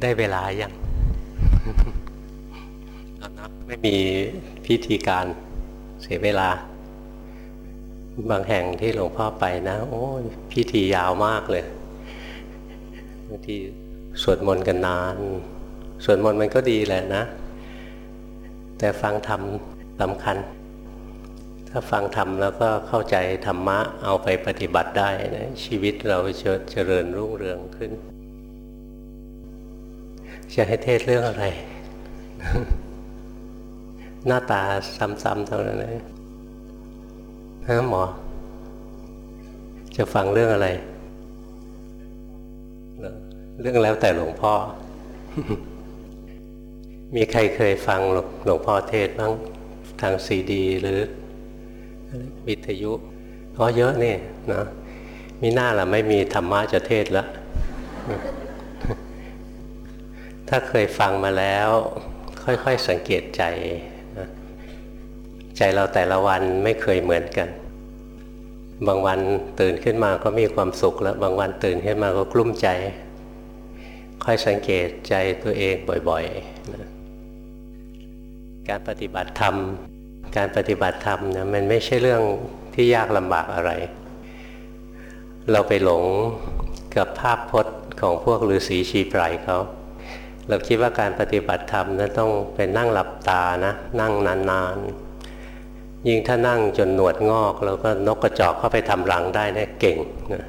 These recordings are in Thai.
ได้เวลายังนะไม่มีพิธีการเสียเวลา บางแห่งที่หลวงพ่อไปนะ โอ้ยพิธียาวมากเลยบางทีสวดมนต์กันนานสวดมนต์มันก็ดีแหละนะ แต่ฟังธรรมสำคัญ ถ้าฟังธรรมแล้วก็เข้าใจธรรมะเอาไปปฏิบัติได้นะชีวิตเราจะเจริญรุ่งเรืองขึ้น จะให้เทศเรื่องอะไร หน้าตาซ้ำๆเท่านั้นเลยฮะหมอ จะฟังเรื่องอะไร เรื่องแล้วแต่หลวงพ่อ มีใครเคยฟังหลวงพ่อเทศบ้างทางซีดี หรือวิทยุอ๋อเยอะนี่นะมีหน้าละไม่มีธรรมะจะเทศแล้ว ถ้าเคยฟังมาแล้ว ค่อยๆสังเกตใจนะใจเราแต่ละวันไม่เคยเหมือนกัน บางวันตื่นขึ้นมาก็มีความสุขแล้ว บางวันตื่นขึ้นมาก็กลุ้มใจ ค่อยสังเกตใจตัวเองบ่อยๆนะการปฏิบัติธรรม การปฏิบัติธรรมนะมันไม่ใช่เรื่องที่ยากลำบากอะไร เราไปหลงกับภาพพจน์ของพวกฤาษีชีไพรเขา เราคิดว่าการปฏิบัติธรรมนั้นต้องเป็นนั่งหลับตานะ นั่งนานๆ ยิ่งถ้านั่งจนหนวดงอกแล้วก็นกกระจอกเข้าไปทำรังได้เนี่ยเก่งนะ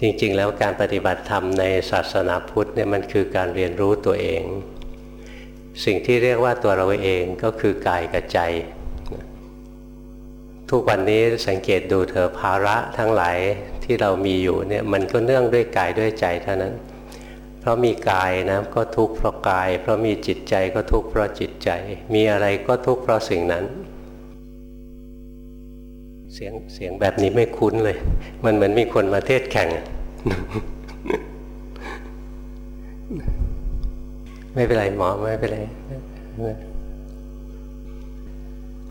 จริงๆ แล้วการปฏิบัติธรรมในศาสนาพุทธเนี่ยมันคือการเรียนรู้ตัวเอง สิ่งที่เรียกว่าตัวเราเองก็คือกายกับใจ ทุกวันนี้สังเกตดูเถอะภาระทั้งหลายที่เรามีอยู่เนี่ยมันก็เนื่องด้วยกายด้วยใจเท่านั้น เพราะมีกายนะก็ทุกข์เพราะกาย เพราะมีจิตใจก็ทุกข์เพราะจิตใจ มีอะไรก็ทุกข์เพราะสิ่งนั้น เสียงเสียงแบบนี้ไม่คุ้นเลย มันเหมือนมีคนมาเทศแข่ง ไม่เป็นไรหมอไม่เป็นไร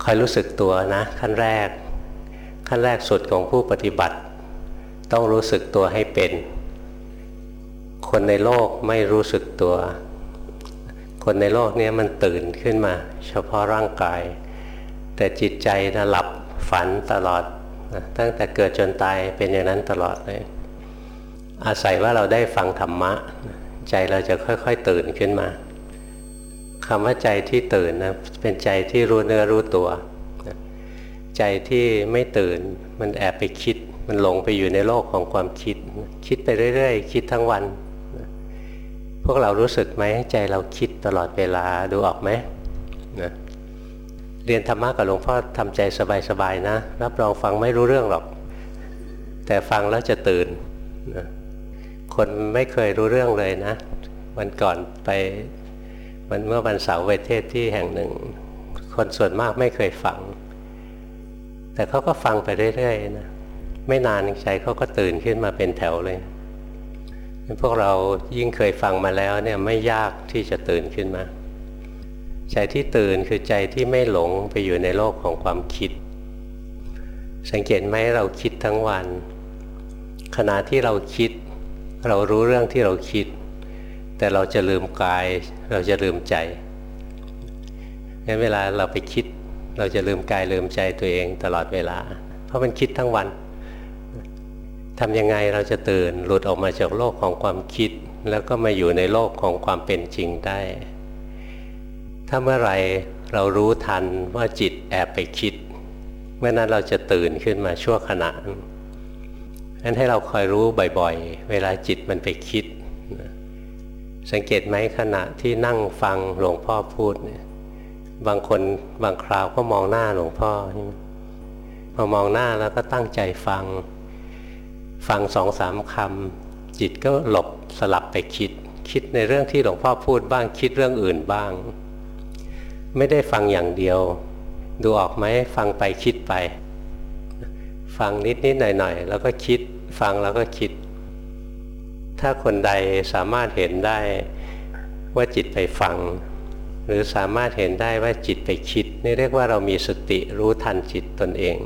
คอยรู้สึกตัวนะ ขั้นแรก ขั้นแรกสุดของผู้ปฏิบัติ ต้องรู้สึกตัวให้เป็น คนในโลกไม่รู้สึกตัว คนในโลกนี้มันตื่นขึ้นมา เฉพาะร่างกาย แต่จิตใจนะหลับฝันตลอดนะตั้งแต่เกิดจนตายเป็นอย่างนั้นตลอดเลย อาศัยว่าเราได้ฟังธรรมะ ใจเราจะค่อยๆตื่นขึ้นมาคำว่าใจที่ตื่นนะเป็นใจที่รู้เนื้อรู้ตัว ใจที่ไม่ตื่นมันแอบไปคิด มันหลงไปอยู่ในโลกของความคิด คิดไปเรื่อยๆ คิดทั้งวัน วกเรารู้สึกไหมใจเราคิดตลอดเวลาดูออกไหมนะเรียนธรรมะกับหลวงพ่อทำใจสบายๆนะ รับรองฟังไม่รู้เรื่องหรอก แต่ฟังแล้วจะตื่นนะคนไม่เคยรู้เรื่องเลยนะวันก่อนไปมันเมื่อวันเสาร์ไปเทศที่แห่งหนึ่ง คนส่วนมากไม่เคยฟัง แต่เขาก็ฟังไปเรื่อยๆนะไม่นานใจเขาก็ตื่นขึ้นมาเป็นแถวเลย พวกเรายิ่งเคยฟังมาแล้วเนี่ยไม่ยากที่จะตื่นขึ้นมา ใจที่ตื่นคือใจที่ไม่หลงไปอยู่ในโลกของความคิด สังเกตไหมเราคิดทั้งวัน ขณะที่เราคิด เรารู้เรื่องที่เราคิด แต่เราจะลืมกาย เราจะลืมใจงั้นเวลาเราไปคิด เราจะลืมกายลืมใจตัวเองตลอดเวลา เพราะมันคิดทั้งวัน ทำยังไงเราจะตื่นหลุดออกมาจากโลกของความคิด แล้วก็มาอยู่ในโลกของความเป็นจริงได้ ถ้าเมื่อไรเรารู้ทันว่าจิตแอบไปคิด เมื่อนั้นเราจะตื่นขึ้นมาชั่วขณะนั้นให้เราคอยรู้บ่อยๆ เวลาจิตมันไปคิด สังเกตไหมขณะที่นั่งฟังหลวงพ่อพูดเนี่ยบางคนบางคราวก็มองหน้าหลวงพ่อพอมองหน้าแล้วก็ตั้งใจฟัง ฟังสองสามคำจิตก็หลบสลับไปคิด คิดในเรื่องที่หลวงพ่อพูดบ้างคิดเรื่องอื่นบ้าง ไม่ได้ฟังอย่างเดียว ดูออกไหมฟังไปคิดไป ฟังนิดนิดหน่อยหน่อยแล้วก็คิดฟังแล้วก็คิด ถ้าคนใดสามารถเห็นได้ว่าจิตไปฟัง หรือสามารถเห็นได้ว่าจิตไปคิด นี่เรียกว่าเรามีสติรู้ทันจิตตนเอง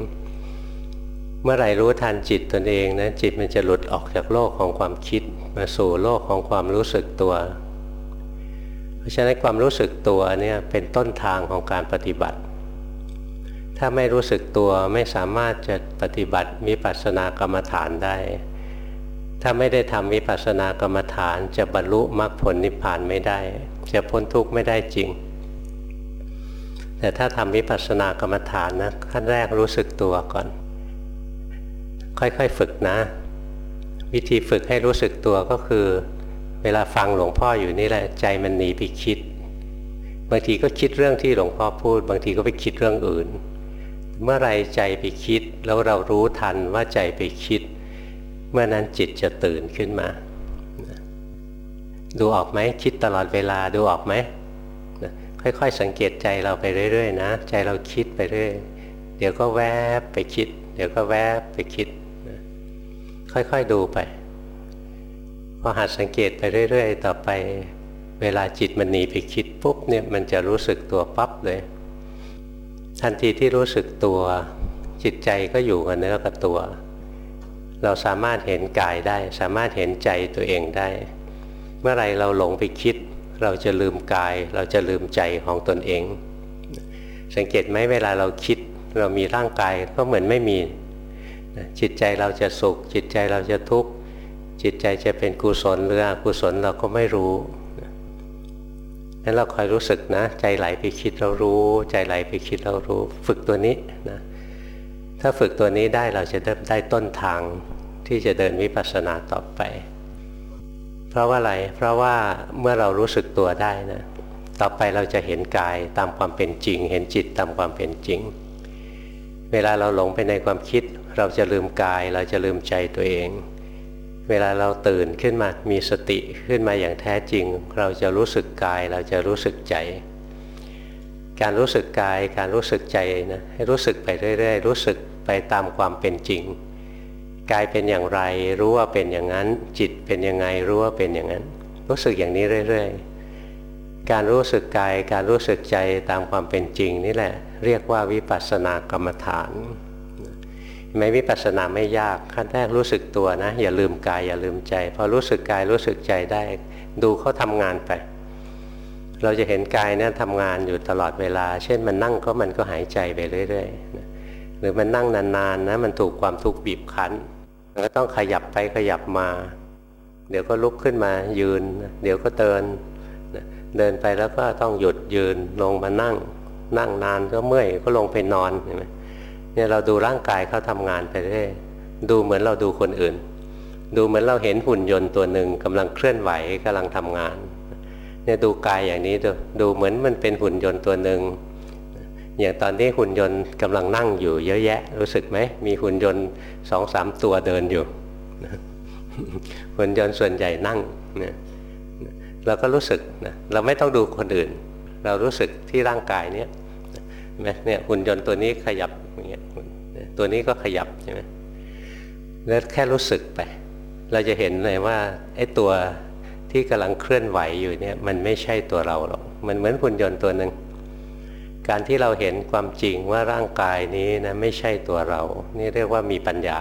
เมื่อไหร่รู้ทันจิตตนเองนะจิตมันจะหลุดออกจากโลกของความคิด มาสู่โลกของความรู้สึกตัว เพราะฉะนั้นความรู้สึกตัวเนี่ยเป็นต้นทางของการปฏิบัติ ถ้าไม่รู้สึกตัวไม่สามารถจะปฏิบัติมิปัสสนากรรมฐานได้ ถ้าไม่ได้ทำมิปัสสนากรรมฐานจะบรรลุมรรคผลนิพพานไม่ได้ จะพ้นทุกข์ไม่ได้จริงแต่ถ้าทำมิปัสสนากรรมฐานนะขั้นแรกรู้สึกตัวก่อน ค่อยๆฝึกนะ วิธีฝึกให้รู้สึกตัวก็คือ เวลาฟังหลวงพ่ออยู่นี่แหละใจมันหนีไปคิด บางทีก็คิดเรื่องที่หลวงพ่อพูด บางทีก็ไปคิดเรื่องอื่น เมื่อไรใจไปคิดแล้วเรารู้ทันว่าใจไปคิด เมื่อนั้นจิตจะตื่นขึ้นมา ดูออกไหมคิดตลอดเวลาดูออกไหมค่อยๆ สังเกตใจเราไปเรื่อยๆนะ ใจเราคิดไปเรื่อย เดี๋ยวก็แวบไปคิด เดี๋ยวก็แวบไปคิด ค่อยๆดูไป พอหัดสังเกตไปเรื่อย ๆ ต่อไป เวลาจิตมันหนีไปคิดปุ๊บเนี่ยมันจะรู้สึกตัวปั๊บเลย ทันทีที่รู้สึกตัว จิตใจก็อยู่กับเนื้อกับตัว เราสามารถเห็นกายได้ สามารถเห็นใจตัวเองได้ เมื่อไรเราหลงไปคิด เราจะลืมกาย เราจะลืมใจของตนเอง สังเกตไหมเวลาเราคิดเรามีร่างกายก็เหมือนไม่มี จิตใจเราจะสุข จิตใจเราจะทุกข์จิตใจจะเป็นกุศลหรืออกุศลเราก็ไม่รู้นั้นเราคอยรู้สึกนะ ใจไหลไปคิดเรารู้ ใจไหลไปคิดเรารู้ ฝึกตัวนี้นะถ้าฝึกตัวนี้ได้เราจะได้ได้ต้นทางที่จะเดินวิปัสสนาต่อไป เพราะว่าอะไร เพราะว่าเมื่อเรารู้สึกตัวได้นะต่อไปเราจะเห็นกายตามความเป็นจริง เห็นจิตตามความเป็นจริง เวลาเราหลงไปในความคิด เราจะลืมกายเราจะลืมใจตัวเอง เวลาเราตื่นขึ้นมามีสติขึ้นมาอย่างแท้จริง เราจะรู้สึกกายเราจะรู้สึกใจ การรู้สึกกายการรู้สึกใจนะให้รู้สึกไปเรื่อยๆ รู้สึกไปตามความเป็นจริงกายเป็นอย่างไรรู้ว่าเป็นอย่างนั้น จิตเป็นยังไงรู้ว่าเป็นอย่างนั้น รู้สึกอย่างนี้เรื่อยๆ การรู้สึกกายการรู้สึกใจตามความเป็นจริงนี่แหละ เรียกว่าวิปัสสนากรรมฐาน ไม่วิปัสสนาไม่ยากขั้นแรกรู้สึกตัวนะ อย่าลืมกายอย่าลืมใจพอรู้สึกกายรู้สึกใจได้ ดูเขาทำงานไป เราจะเห็นกายเนี่ยทำงานอยู่ตลอดเวลา เช่นมันนั่งก็มันก็หายใจไปเรื่อยๆหรือมันนั่งนานๆนะมันถูกความทุกข์บีบคั้นมันก็ต้องขยับไปขยับมา เดี๋ยวก็ลุกขึ้นมายืน เดี๋ยวก็เดินเดินไปแล้วก็ต้องหยุดยืนลงมานั่ง นั่งนานก็เมื่อยก็ลงไปนอนเห็นไหม เนี่ยเราดูร่างกายเขาทำงานไปเรื่อยดูเหมือนเราดูคนอื่น ดูเหมือนเราเห็นหุ่นยนต์ตัวหนึ่งกำลังเคลื่อนไหวกำลังทำงานเนี่ยดูกายอย่างนี้ดูดูเหมือนมันเป็นหุ่นยนต์ตัวหนึ่งอย่างตอนนี้หุ่นยนต์กำลังนั่งอยู่เยอะแยะ รู้สึกไหมมีหุ่นยนต์สองสามตัวเดินอยู่หุ่นยนต์ส่วนใหญ่นั่งเนี่ยเราก็รู้สึกนะเราไม่ต้องดูคนอื่น เรารู้สึกที่ร่างกายเนี้ย เนี่ยหุ่นยนต์ตัวนี้ขยับอย่างเงี้ยตัวนี้ก็ขยับใช่ไหมแล้วแค่รู้สึกไป เราจะเห็นเลยว่าไอ้ตัวที่กำลังเคลื่อนไหวอยู่เนี่ยมันไม่ใช่ตัวเราหรอกมันเหมือนหุ่นยนต์ตัวหนึ่งการที่เราเห็นความจริงว่าร่างกายนี้นะไม่ใช่ตัวเรา นี่เรียกว่ามีปัญญา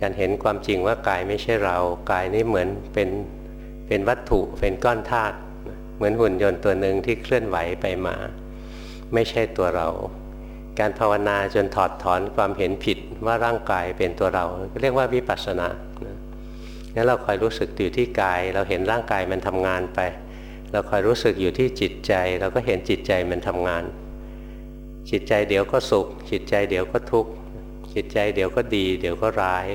การเห็นความจริงว่ากายไม่ใช่เรา กายนี้เหมือนเป็นเป็นวัตถุเป็นก้อนธาตุเหมือนหุ่นยนต์ตัวหนึ่งที่เคลื่อนไหวไปมา ไม่ใช่ตัวเรา การภาวนาจนถอดถอนความเห็นผิดว่าร่างกายเป็นตัวเรา เรียกว่าวิปัสสนางั้นเราคอยรู้สึกอยู่ที่กาย เราเห็นร่างกายมันทำงานไป เราคอยรู้สึกอยู่ที่จิตใจ เราก็เห็นจิตใจมันทำงาน จิตใจเดี๋ยวก็สุข จิตใจเดี๋ยวก็ทุกข์จิตใจเดี๋ยวก็ดี เดี๋ยวก็ร้าย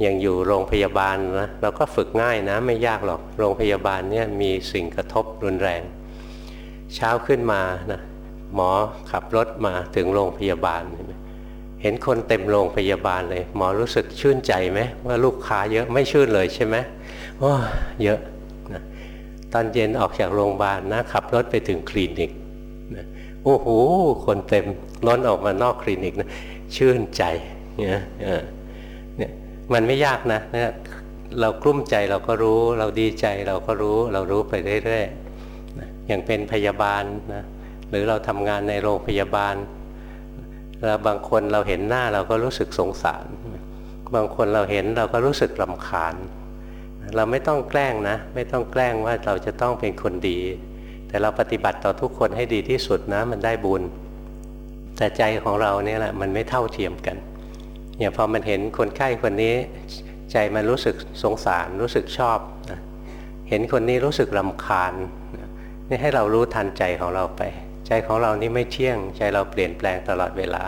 อย่างอยู่โรงพยาบาลนะเราก็ฝึกง่ายนะไม่ยากหรอกโรงพยาบาลเนี่ยมีสิ่งกระทบรุนแรง เช้าขึ้นมานะ หมอขับรถมาถึงโรงพยาบาล เห็นคนเต็มโรงพยาบาลเลย หมอรู้สึกชื่นใจไหมว่าลูกค้าเยอะไม่ชื่นเลยใช่ไหมโอ้เยอะนะตอนเย็นออกจากโรงพยาบาลนะขับรถไปถึงคลินิกนะโอ้โหคนเต็มล้นออกมานอกคลินิกนะชื่นใจเนี่ยเนี่ยมันไม่ยากนะนะเรากลุ้มใจเราก็รู้ เราดีใจเราก็รู้ เรารู้ไปเรื่อยๆอย่างเป็นพยาบาลนะ หรือเราทำงานในโรงพยาบาลแล้วบางคนเราเห็นหน้าเราก็รู้สึกสงสาร บางคนเราเห็นเราก็รู้สึกรำคาญ เราไม่ต้องแกล้งนะ ไม่ต้องแกล้งว่าเราจะต้องเป็นคนดี แต่เราปฏิบัติต่อทุกคนให้ดีที่สุดนะมันได้บุญ แต่ใจของเราเนี่ยแหละมันไม่เท่าเทียมกันอย่างพอมันเห็นคนไข้คนนี้ ใจมันรู้สึกสงสารรู้สึกชอบนะเห็นคนนี้รู้สึกรำคาญนี่ให้เรารู้ทันใจของเราไป ใจของเรานี่ไม่เที่ยง ใจเราเปลี่ยนแปลงตลอดเวลา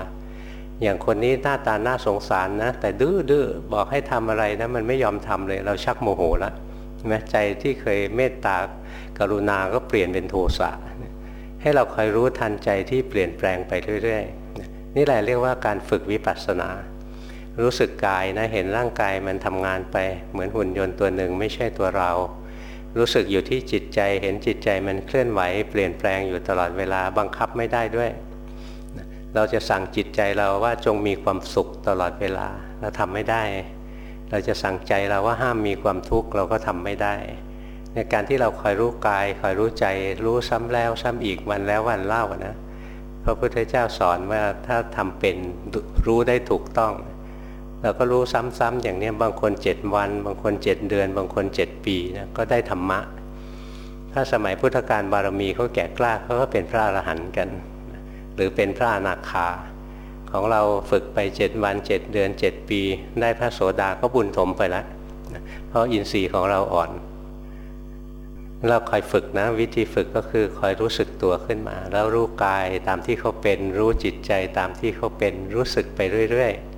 อย่างคนนี้หน้าตาน่าสงสารนะ แต่ดื้อดื้อบอกให้ทำอะไรนะมันไม่ยอมทำเลย เราชักโมโหแล้วใช่ไหมใจที่เคยเมตตากรุณาก็เปลี่ยนเป็นโทสะให้เราคอยรู้ทันใจที่เปลี่ยนแปลงไปเรื่อยๆนี่แหละเรียกว่าการฝึกวิปัสสนารู้สึกกายนะเห็นร่างกายมันทำงานไป เหมือนหุ่นยนต์ตัวหนึ่งไม่ใช่ตัวเรา รู้สึกอยู่ที่จิตใจเห็นจิตใจมันเคลื่อนไหว เปลี่ยนแปลงอยู่ตลอดเวลาบังคับไม่ได้ด้วย เราจะสั่งจิตใจเราว่าจงมีความสุขตลอดเวลาเราทำไม่ได้ เราจะสั่งใจเราว่าห้ามมีความทุกข์เราก็ทำไม่ได้ ในการที่เราคอยรู้กายคอยรู้ใจรู้ซ้ำแล้วซ้ำอีกวันแล้ววันเล่านะพระพุทธเจ้าสอนว่าถ้าทำเป็นรู้ได้ถูกต้อง เราก็รู้ซ้ำๆอย่างนี้บางคนเจ็ดวัน บางคนเจ็ดเดือน บางคนเจ็ดปีนะก็ได้ธรรมะ ถ้าสมัยพุทธกาลบารมีเขาแก่กล้าเขาก็เป็นพระอรหันต์กัน หรือเป็นพระอนาคา ของเราฝึกไปเจ็ดวันเจ็ดเดือนเจ็ดปี ได้พระโสดาก็บุญถมไปแล้วเพราะอินทรีย์ของเราอ่อน เราคอยฝึกนะ วิธีฝึกก็คือคอยรู้สึกตัวขึ้นมา แล้วรู้กายตามที่เขาเป็น รู้จิตใจตามที่เขาเป็นรู้สึกไปเรื่อย ๆ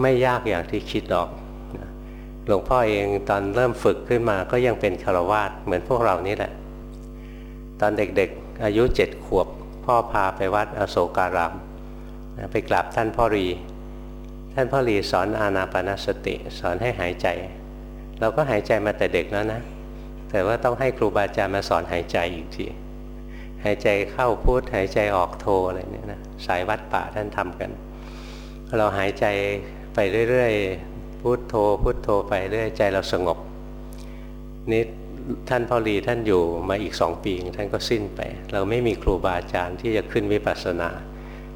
ไม่ยากอย่างที่คิดหรอกหลวงพ่อเองตอนเริ่มฝึกขึ้นมาก็ยังเป็นคารวาสเหมือนพวกเรานี่แหละ ตอนเด็กๆ อายุเจ็ดขวบ พ่อพาไปวัดอโศการามไปกราบท่านพ่อรี ท่านพ่อรีสอนอานาปนาสติ สอนให้หายใจ เราก็หายใจมาแต่เด็กแล้วนะ แต่ว่าต้องให้ครูบาอาจารย์มาสอนหายใจอีกทีหายใจเข้าพุทหายใจออกโทอะไรเนี่ยนะสายวัดป่าท่านทำกัน เราหายใจ ไปเรื่อยๆพุโทโธพุโทโธไปเรื่อยใจเราสงบนี่ท่านพอรีท่านอยู่มาอีกสองปีท่านก็สิ้นไป เราไม่มีครูบาอาจารย์ที่จะขึ้นวิปัสสนา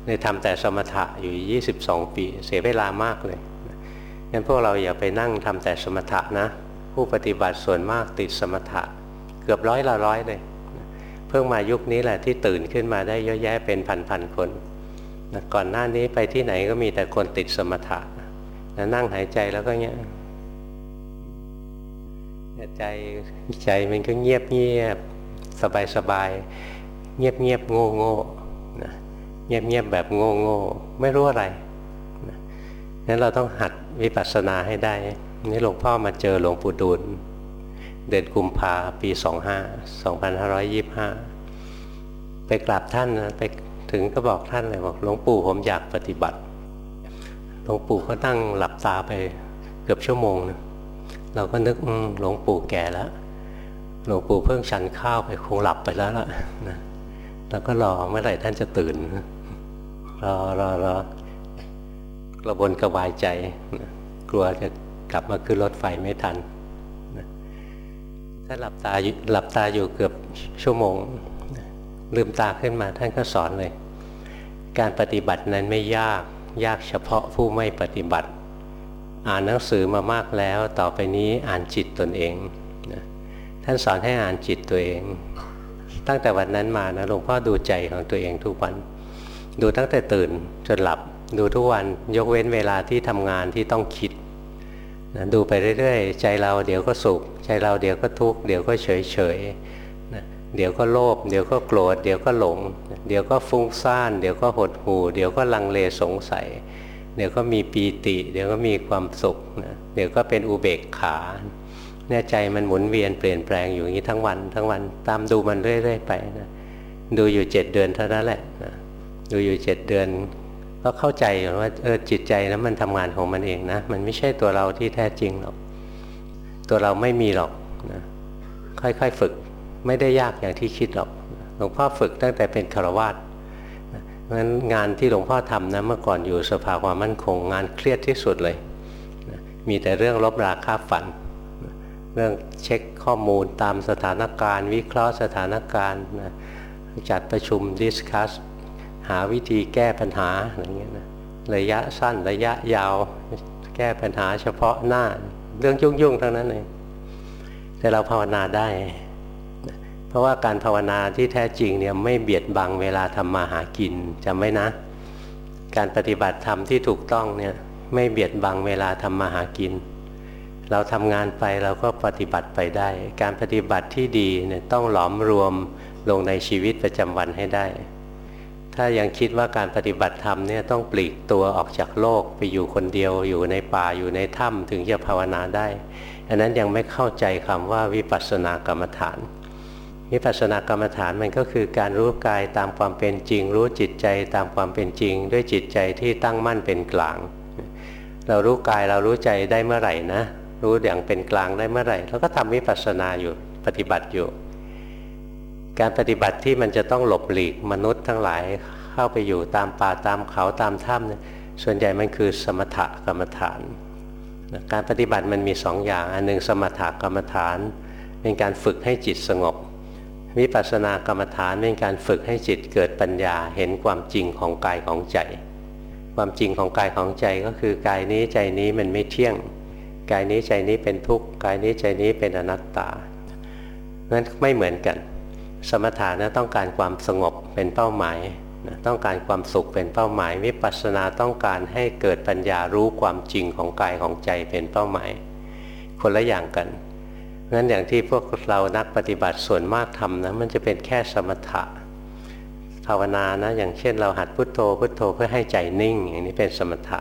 เลยทำแต่สมถะอยู่ 22 ปี เสียเวลามากเลยงั้นพวกเราอย่าไปนั่งทำแต่สมถะนะ ผู้ปฏิบัติส่วนมากติดสมถะ เกือบร้อยละร้อยเลย เพิ่งมายุคนี้แหละที่ตื่นขึ้นมาได้เยอะแยะเป็นพันๆคน ก่อนหน้านี้ไปที่ไหนก็มีแต่คนติดสมถะ นั่งหายใจแล้วก็เงี้ยใจใจมันก็เงียบเงียบสบายสบายเงียบเงียบโง่โง่นะเงียบเงียบแบบโง่โง่ไม่รู้อะไรนะนั้นเราต้องหัดวิปัสสนาให้ได้ นี่หลวงพ่อมาเจอหลวงปู่ดูลเดือนกุมภาปี25 2525ไปกราบท่านนะไปถึงก็บอกท่านเลยบอกหลวงปู่ผมอยากปฏิบัติ ลวงปู่ก็ตั้งหลับตาไปเกือบชั่วโมงนะเราก็นึกหลวงปู่แก่แล้วหลวงปู่เพิ่งฉันข้าวไปคงหลับไปแล้วล่ะนะแล้วก็รอเมื่อไหร่ท่านจะตื่นรอรอรอกระวนกระวายใจนะกลัวจะกลับมาขึ้นรถไฟไม่ทันนะถ้าหลับตาหลับตาอยู่เกือบชั่วโมงลืมตาขึ้นมาท่านก็สอนเลย การปฏิบัตินั้นไม่ยาก ยากเฉพาะผู้ไม่ปฏิบัติ อ่านหนังสือมามากแล้ว ต่อไปนี้อ่านจิตตนเองนะท่านสอนให้อ่านจิตตัวเอง ตั้งแต่วันนั้นมานะหลวงพ่อดูใจของตัวเองทุกวัน ดูตั้งแต่ตื่นจนหลับดูทุกวันยกเว้นเวลาที่ทำงานที่ต้องคิดนะดูไปเรื่อยๆ ใจเราเดี๋ยวก็สุข ใจเราเดี๋ยวก็ทุกข์เดี๋ยวก็เฉย เดี๋ยวก็โลภเดี๋ยวก็โกรธเดี๋ยวก็หลง เดี๋ยวก็ฟุ้งซ่าน เดี๋ยวก็หดหู่ เดี๋ยวก็ลังเลสงสัย เดี๋ยวก็มีปีติ เดี๋ยวก็มีความสุขนะเดี๋ยวก็เป็นอุเบกขาเนี่ยใจมันหมุนเวียนเปลี่ยนแปลงอยู่อย่างนี้ทั้งวัน ทั้งวันตามดูมันเรื่อยๆไปนะดูอยู่เจ็ดเดือนเท่านั้นแหละนะดูอยู่เจ็ดเดือน ก็เข้าใจว่าเออจิตใจนะมันทำงานของมันเองนะ มันไม่ใช่ตัวเราที่แท้จริงหรอกตัวเราไม่มีหรอกนะค่อยๆฝึก ไม่ได้ยากอย่างที่คิดหรอกหลวงพ่อฝึกตั้งแต่เป็นคารวาสเพราะฉะนั้นงานที่หลวงพ่อทำนะเมื่อก่อนอยู่สภาความมั่นคง งานเครียดที่สุดเลยมีแต่เรื่องลบราคาฝัน เรื่องเช็คข้อมูลตามสถานการณ์ วิเคราะห์สถานการณ์จัดประชุมดิสคัสหาวิธีแก้ปัญหาอะไรเงี้ยนะระยะสั้นระยะยาว แก้ปัญหาเฉพาะหน้า เรื่องยุ่งๆทั้งนั้นเลยแต่เราภาวนาได้ เพราะว่าการภาวนาที่แท้จริงเนี่ยไม่เบียดบังเวลาทำมาหากินจำไว้นะ การปฏิบัติธรรมที่ถูกต้องเนี่ยไม่เบียดบังเวลาทำมาหากิน เราทำงานไปเราก็ปฏิบัติไปได้ การปฏิบัติที่ดีเนี่ยต้องหลอมรวมลงในชีวิตประจำวันให้ได้ ถ้ายังคิดว่าการปฏิบัติธรรมเนี่ยต้องปลีกตัวออกจากโลกไปอยู่คนเดียว อยู่ในป่าอยู่ในถ้ำถึงจะภาวนาได้ อันนั้นยังไม่เข้าใจคำว่าวิปัสสนากรรมฐาน วิปัสสนากรรมฐานมันก็คือการรู้กายตามความเป็นจริง รู้จิตใจตามความเป็นจริง ด้วยจิตใจที่ตั้งมั่นเป็นกลาง เรารู้กายเรารู้ใจได้เมื่อไหร่นะรู้อย่างเป็นกลางได้เมื่อไหร่เราก็ทำวิปัสสนาอยู่ปฏิบัติอยู่ การปฏิบัติที่มันจะต้องหลบหลีกมนุษย์ทั้งหลายเข้าไปอยู่ตามป่าตามเขาตามถ้ำส่วนใหญ่มันคือสมถกรรมฐาน การปฏิบัติมันมีสองอย่างอันหนึ่งสมถกรรมฐาน เป็นการฝึกให้จิตสงบ วิปัสสนากรรมฐานเป็นการฝึกให้จิตเกิดปัญญาเห็นความจริงของกายของใจ ความจริงของกายของใจก็คือกายนี้ใจนี้มันไม่เที่ยง กายนี้ใจนี้เป็นทุกข์กายนี้ใจนี้เป็นอนัตตานั้นไม่เหมือนกัน สมถะนะต้องการความสงบเป็นเป้าหมายนะต้องการความสุขเป็นเป้าหมาย วิปัสสนาต้องการให้เกิดปัญญารู้ความจริงของกายของใจเป็นเป้าหมาย คนละอย่างกัน งั้นอย่างที่พวกเรานักปฏิบัติส่วนมากทำนะมันจะเป็นแค่สมถะภาวนานะอย่างเช่นเราหัดพุทโธพุทโธเพื่อให้ใจนิ่ง อย่างนี้เป็นสมถะ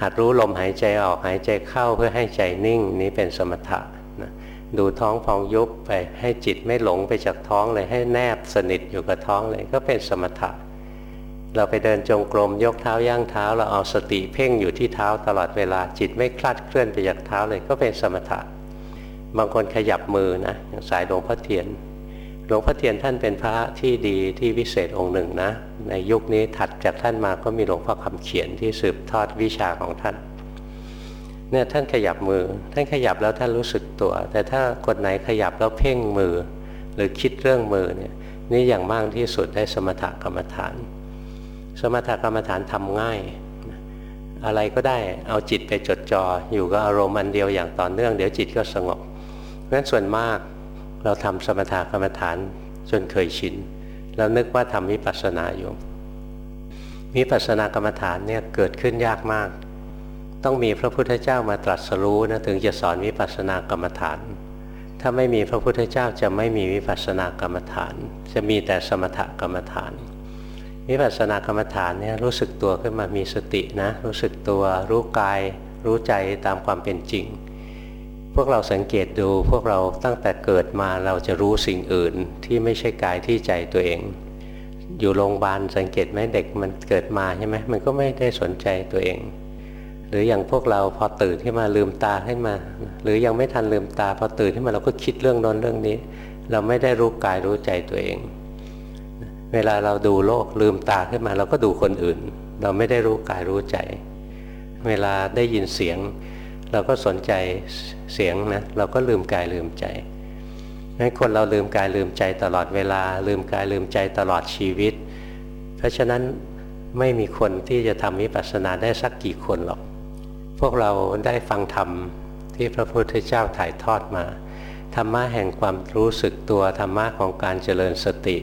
หัดรู้ลมหายใจออกหายใจเข้าเพื่อให้ใจนิ่ง นี้เป็นสมถะนะดูท้องพองยุบไปให้จิตไม่หลงไปจากท้องเลยให้แนบสนิทอยู่กับท้องเลยก็เป็นสมถะ เราไปเดินจงกรมยกเท้าย่างเท้า เราเอาสติเพ่งอยู่ที่เท้าตลอดเวลาจิตไม่คลาดเคลื่อนไปจากเท้าเลยก็เป็นสมถะ บางคนขยับมือนะอย่างสายหลวงพ่อเทียน หลวงพ่อเทียนท่านเป็นพระที่ดีที่วิเศษองค์หนึ่งนะ ในยุคนี้ถัดจากท่านมาก็มีหลวงพ่อคำเขียนที่สืบทอดวิชาของท่านเนี่ยท่านขยับมือ ท่านขยับแล้วท่านรู้สึกตัว แต่ถ้าคนไหนขยับแล้วเพ่งมือ หรือคิดเรื่องมือเนี่ยนี่อย่างมากที่สุดได้สมถกรรมฐาน สมถกรรมฐานทำง่าย อะไรก็ได้เอาจิตไปจดจอ่ออยู่กับอารมณ์อันเดียวอย่างต่อเนื่อง เดี๋ยวจิตก็สงบ ราะฉะนั้นส่วนมากเราทำสมถกรรมฐานจนเคยชินเรานึกว่าทำวิปัสสนาอยู่วิปัสสนากรรมฐานเนี่ยเกิดขึ้นยากมาก ต้องมีพระพุทธเจ้ามาตรัสรู้นะถึงจะสอนวิปัสสนากรรมฐาน ถ้าไม่มีพระพุทธเจ้าจะไม่มีวิปัสสนากรรมฐาน จะมีแต่สมถกรรมฐานวิปัสสนากรรมฐานเนี่ยรู้สึกตัวขึ้นมามีสตินะ รู้สึกตัวรู้กาย รู้ใจตามความเป็นจริง พวกเราสังเกตดูพวกเราตั้งแต่เกิดมาเราจะรู้สิ่งอื่นที่ไม่ใช่กายที่ใจตัวเอง อยู่โรงพยาบาลสังเกตไหมเด็กมันเกิดมาใช่ไหมมันก็ไม่ได้สนใจตัวเอง หรืออย่างพวกเราพอตื่นขึ้นมาลืมตาขึ้นมา หรือยังไม่ทันลืมตาพอตื่นขึ้นมาเราก็คิดเรื่องนอนเรื่องนี้ เราไม่ได้รู้กายรู้ใจตัวเอง เวลาเราดูโลกลืมตาขึ้นมา เราก็ดูคนอื่น เราไม่ได้รู้กายรู้ใจ เวลาได้ยินเสียง เราก็สนใจเสียงนะเราก็ลืมกายลืมใจงั้นคนเราลืมกายลืมใจตลอดเวลา ลืมกายลืมใจตลอดชีวิต เพราะฉะนั้นไม่มีคนที่จะทำวิปัสสนาได้สักกี่คนหรอก พวกเราได้ฟังธรรมที่พระพุทธเจ้าถ่ายทอดมา ธรรมะแห่งความรู้สึกตัวธรรมะของการเจริญสติ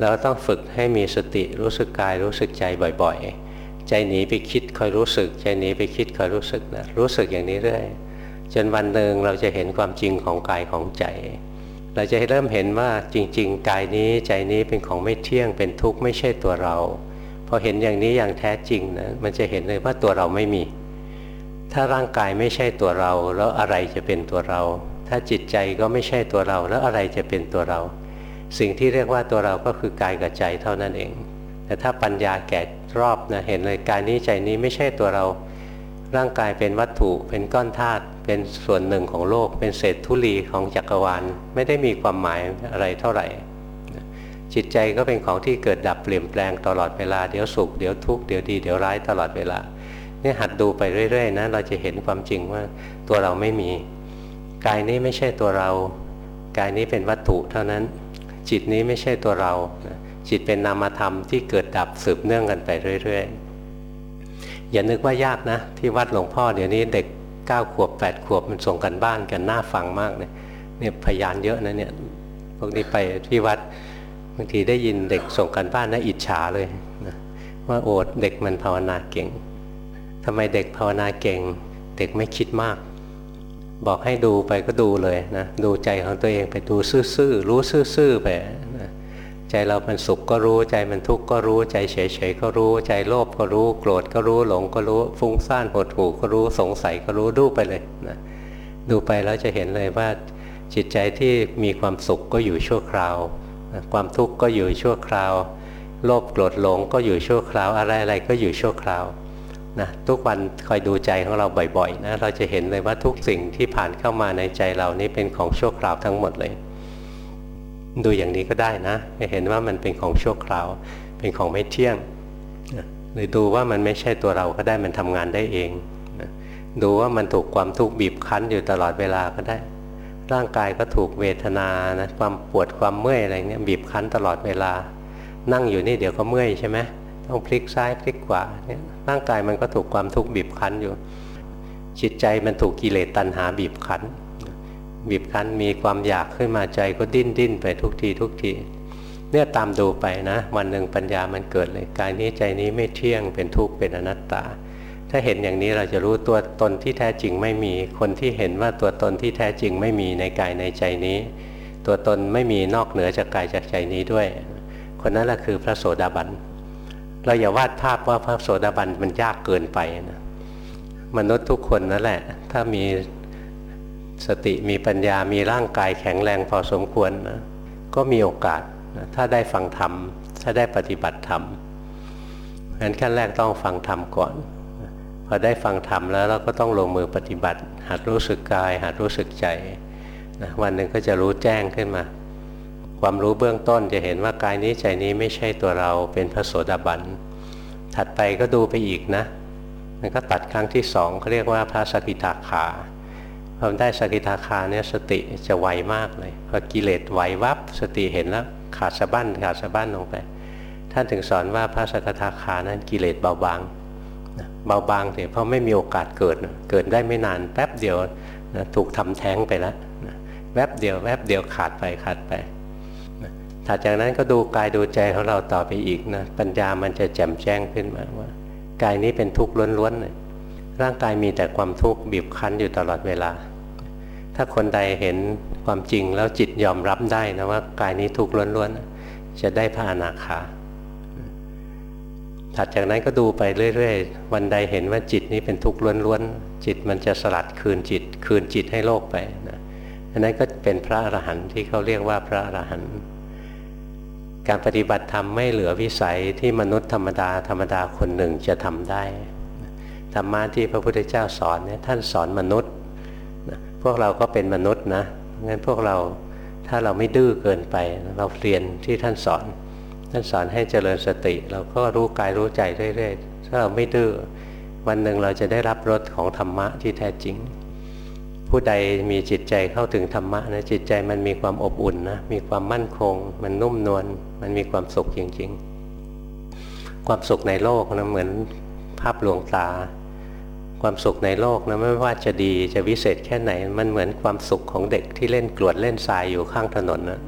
เราต้องฝึกให้มีสติรู้สึกกายรู้สึกใจบ่อยๆ ใจหนีไปคิดคอยรู้สึก ใจหนีไปคิดคอยรู้สึกนะรู้สึกอย่างนี้เรื่อยจนวันหนึ่งเราจะเห็นความจริงของกายของใจ เราจะเริ่มเห็นว่าจริง ๆ กายนี้ใจนี้เป็นของไม่เที่ยงเป็นทุกข์ไม่ใช่ตัวเราพอเห็นอย่างนี้อย่างแท้จริงนะมันจะเห็นเลยว่าตัวเราไม่มี ถ้าร่างกายไม่ใช่ตัวเรา แล้วอะไรจะเป็นตัวเรา ถ้าจิตใจก็ไม่ใช่ตัวเรา แล้วอะไรจะเป็นตัวเรา สิ่งที่เรียกว่าตัวเราก็คือกายกับใจเท่านั้นเอง แต่ถ้าปัญญาแก่ รอบนะเห็นเลยกายนี้ใจนี้ไม่ใช่ตัวเราร่างกายเป็นวัตถุเป็นก้อนธาตุเป็นส่วนหนึ่งของโลก เป็นเศษธุลีของจักรวาลไม่ได้มีความหมายอะไรเท่าไหร่ จิตใจก็เป็นของที่เกิดดับเปลี่ยนแปลงตลอดเวลาเดี๋ยวสุขเดี๋ยวทุกข์เดี๋ยวดีเดี๋ยวร้ายตลอดเวลานี่หัดดูไปเรื่อยๆนะเราจะเห็นความจริงว่าตัวเราไม่มี กายนี้ไม่ใช่ตัวเรา กายนี้เป็นวัตถุเท่านั้น จิตนี้ไม่ใช่ตัวเรา จิตเป็นนามธรรมที่เกิดดับสืบเนื่องกันไปเรื่อยๆ อย่านึกว่ายากนะ ที่วัดหลวงพ่อเดี๋ยวนี้เด็ก 9 ขวบ 8 ขวบมันส่งกันบ้านกันน่าฟังมากเลยเนี่ยพยานเยอะนะเนี่ยพวกนี้ไปที่วัดบางทีได้ยินเด็กส่งกันบ้านนะอิจฉาเลยนะว่าโอดเด็กมันภาวนาเก่งทำไมเด็กภาวนาเก่ง เด็กไม่คิดมาก บอกให้ดูไปก็ดูเลยนะดูใจของตัวเองไปดูซื่อๆรู้ซื่อๆไปนะ ใจเรามันสุขก็รู้ ใจมันทุกข์ก็รู้ ใจเฉยๆก็รู้ ใจโลภก็รู้ โกรธก็รู้ หลงก็รู้ ฟุ้งซ่านหดหู่ก็รู้ สงสัยก็รู้ ดูไปเลยนะดูไปแล้วจะเห็นเลยว่าจิตใจที่มีความสุขก็อยู่ชั่วคราว ความทุกข์ก็อยู่ชั่วคราว โลภโกรธหลงก็อยู่ชั่วคราว อะไรอะไรก็อยู่ชั่วคราวนะทุกวันคอยดูใจของเราบ่อยๆนะเราจะเห็นเลยว่าทุกสิ่งที่ผ่านเข้ามาในใจเรานี้เป็นของชั่วคราวทั้งหมดเลย ดูอย่างนี้ก็ได้นะจะเห็นว่ามันเป็นของชั่วคราว เป็นของไม่เที่ยงหรือดูว่ามันไม่ใช่ตัวเราก็ได้มันทำงานได้เองดูว่ามันถูกความทุกข์บีบคั้นอยู่ตลอดเวลาก็ได้ ร่างกายก็ถูกเวทนานะความปวดความเมื่อยอะไรเนี้ยบีบคั้นตลอดเวลา นั่งอยู่นี่เดี๋ยวก็เมื่อยใช่ไหมต้องพลิกซ้ายพลิกขวาเนี่ยร่างกายมันก็ถูกความทุกข์บีบคั้นอยู่ จิตใจมันถูกกิเลสตัณหาบีบคั้น บีบคั้นมีความอยากขึ้นมาใจก็ดิ้นดิ้นไปทุกทีทุกทีเนี่ยตามดูไปนะ วันหนึ่งปัญญามันเกิดเลยกายนี้ใจนี้ไม่เที่ยงเป็นทุกข์เป็นอนัตตา ถ้าเห็นอย่างนี้เราจะรู้ตัวตนที่แท้จริงไม่มี คนที่เห็นว่าตัวตนที่แท้จริงไม่มีในกายในใจนี้ ตัวตนไม่มีนอกเหนือจากกายจากใจนี้ด้วย คนนั้นแหละคือพระโสดาบันเราอย่าวาดภาพว่าพระโสดาบันมันยากเกินไปนะมนุษย์ทุกคนนั่นแหละ ถ้ามี สติมีปัญญามีร่างกายแข็งแรงพอสมควรนะก็มีโอกาสนะถ้าได้ฟังธรรม ถ้าได้ปฏิบัติธรรมงั้นขั้นแรกต้องฟังธรรมก่อน พอได้ฟังธรรมแล้วเราก็ต้องลงมือปฏิบัติ หัดรู้สึกกาย หัดรู้สึกใจนะวันหนึ่งก็จะรู้แจ้งขึ้นมา ความรู้เบื้องต้นจะเห็นว่ากายนี้ใจนี้ไม่ใช่ตัวเราเป็นพระโสดาบัน ถัดไปก็ดูไปอีกนะมันก็ตัดครั้งที่สองเขาเรียกว่าพระสกิทาคา พอได้สกิทาคาเนี่ยสติจะไวมากเลยพอกิเลสไหววับสติเห็นแล้วขาดสะบั้นขาดสะบั้นลงไป ท่านถึงสอนว่าพระสกิทาคานั้นกิเลสเบาบางเบาบางเถอะเพราะไม่มีโอกาสเกิดเกิดได้ไม่นานแป๊บเดียวนะถูกทำแท้งไปแล้วนะแวบเดียวแวบเดียวขาดไปขาดไปนะถัดจากนั้นก็ดูกายดูใจของเราต่อไปอีกนะปัญญามันจะแจ่มแจ้งขึ้นมาว่ากายนี้เป็นทุกข์ล้วนๆเลยร่างกายมีแต่ความทุกข์บีบคั้นอยู่ตลอดเวลา ถ้าคนใดเห็นความจริงแล้วจิตยอมรับได้นะว่ากายนี้ทุกข์ล้วนๆ จะได้พระอนาคาถัดจากนั้นก็ดูไปเรื่อยๆ วันใดเห็นว่าจิตนี้เป็นทุกข์ล้วนๆ จิตมันจะสลัดคืนจิต คืนจิตให้โลกไปนะอันนั้นก็เป็นพระอรหันต์ที่เขาเรียกว่าพระอรหันต์การปฏิบัติธรรมไม่เหลือวิสัยที่มนุษย์ธรรมดาธรรมดาคนหนึ่งจะทำได้ธรรมะที่พระพุทธเจ้าสอนเนี่ยท่านสอนมนุษย์ พวกเราก็เป็นมนุษย์นะงั้นพวกเราถ้าเราไม่ดื้อเกินไป เราเรียนที่ท่านสอน ท่านสอนให้เจริญสติ เราก็รู้กายรู้ใจเรื่อยๆถ้าเราไม่ดื้อวันหนึ่งเราจะได้รับรสของธรรมะที่แท้จริง ผู้ใดมีจิตใจเข้าถึงธรรมะนะจิตใจมันมีความอบอุ่นนะมีความมั่นคง มันนุ่มนวลมันมีความสุขจริง ๆ ความสุขในโลกนะเหมือนภาพลวงตา ความสุขในโลกนะไม่ว่าจะดีจะวิเศษแค่ไหน มันเหมือนความสุขของเด็กที่เล่นกลวดเล่นทรายอยู่ข้างถนนนะ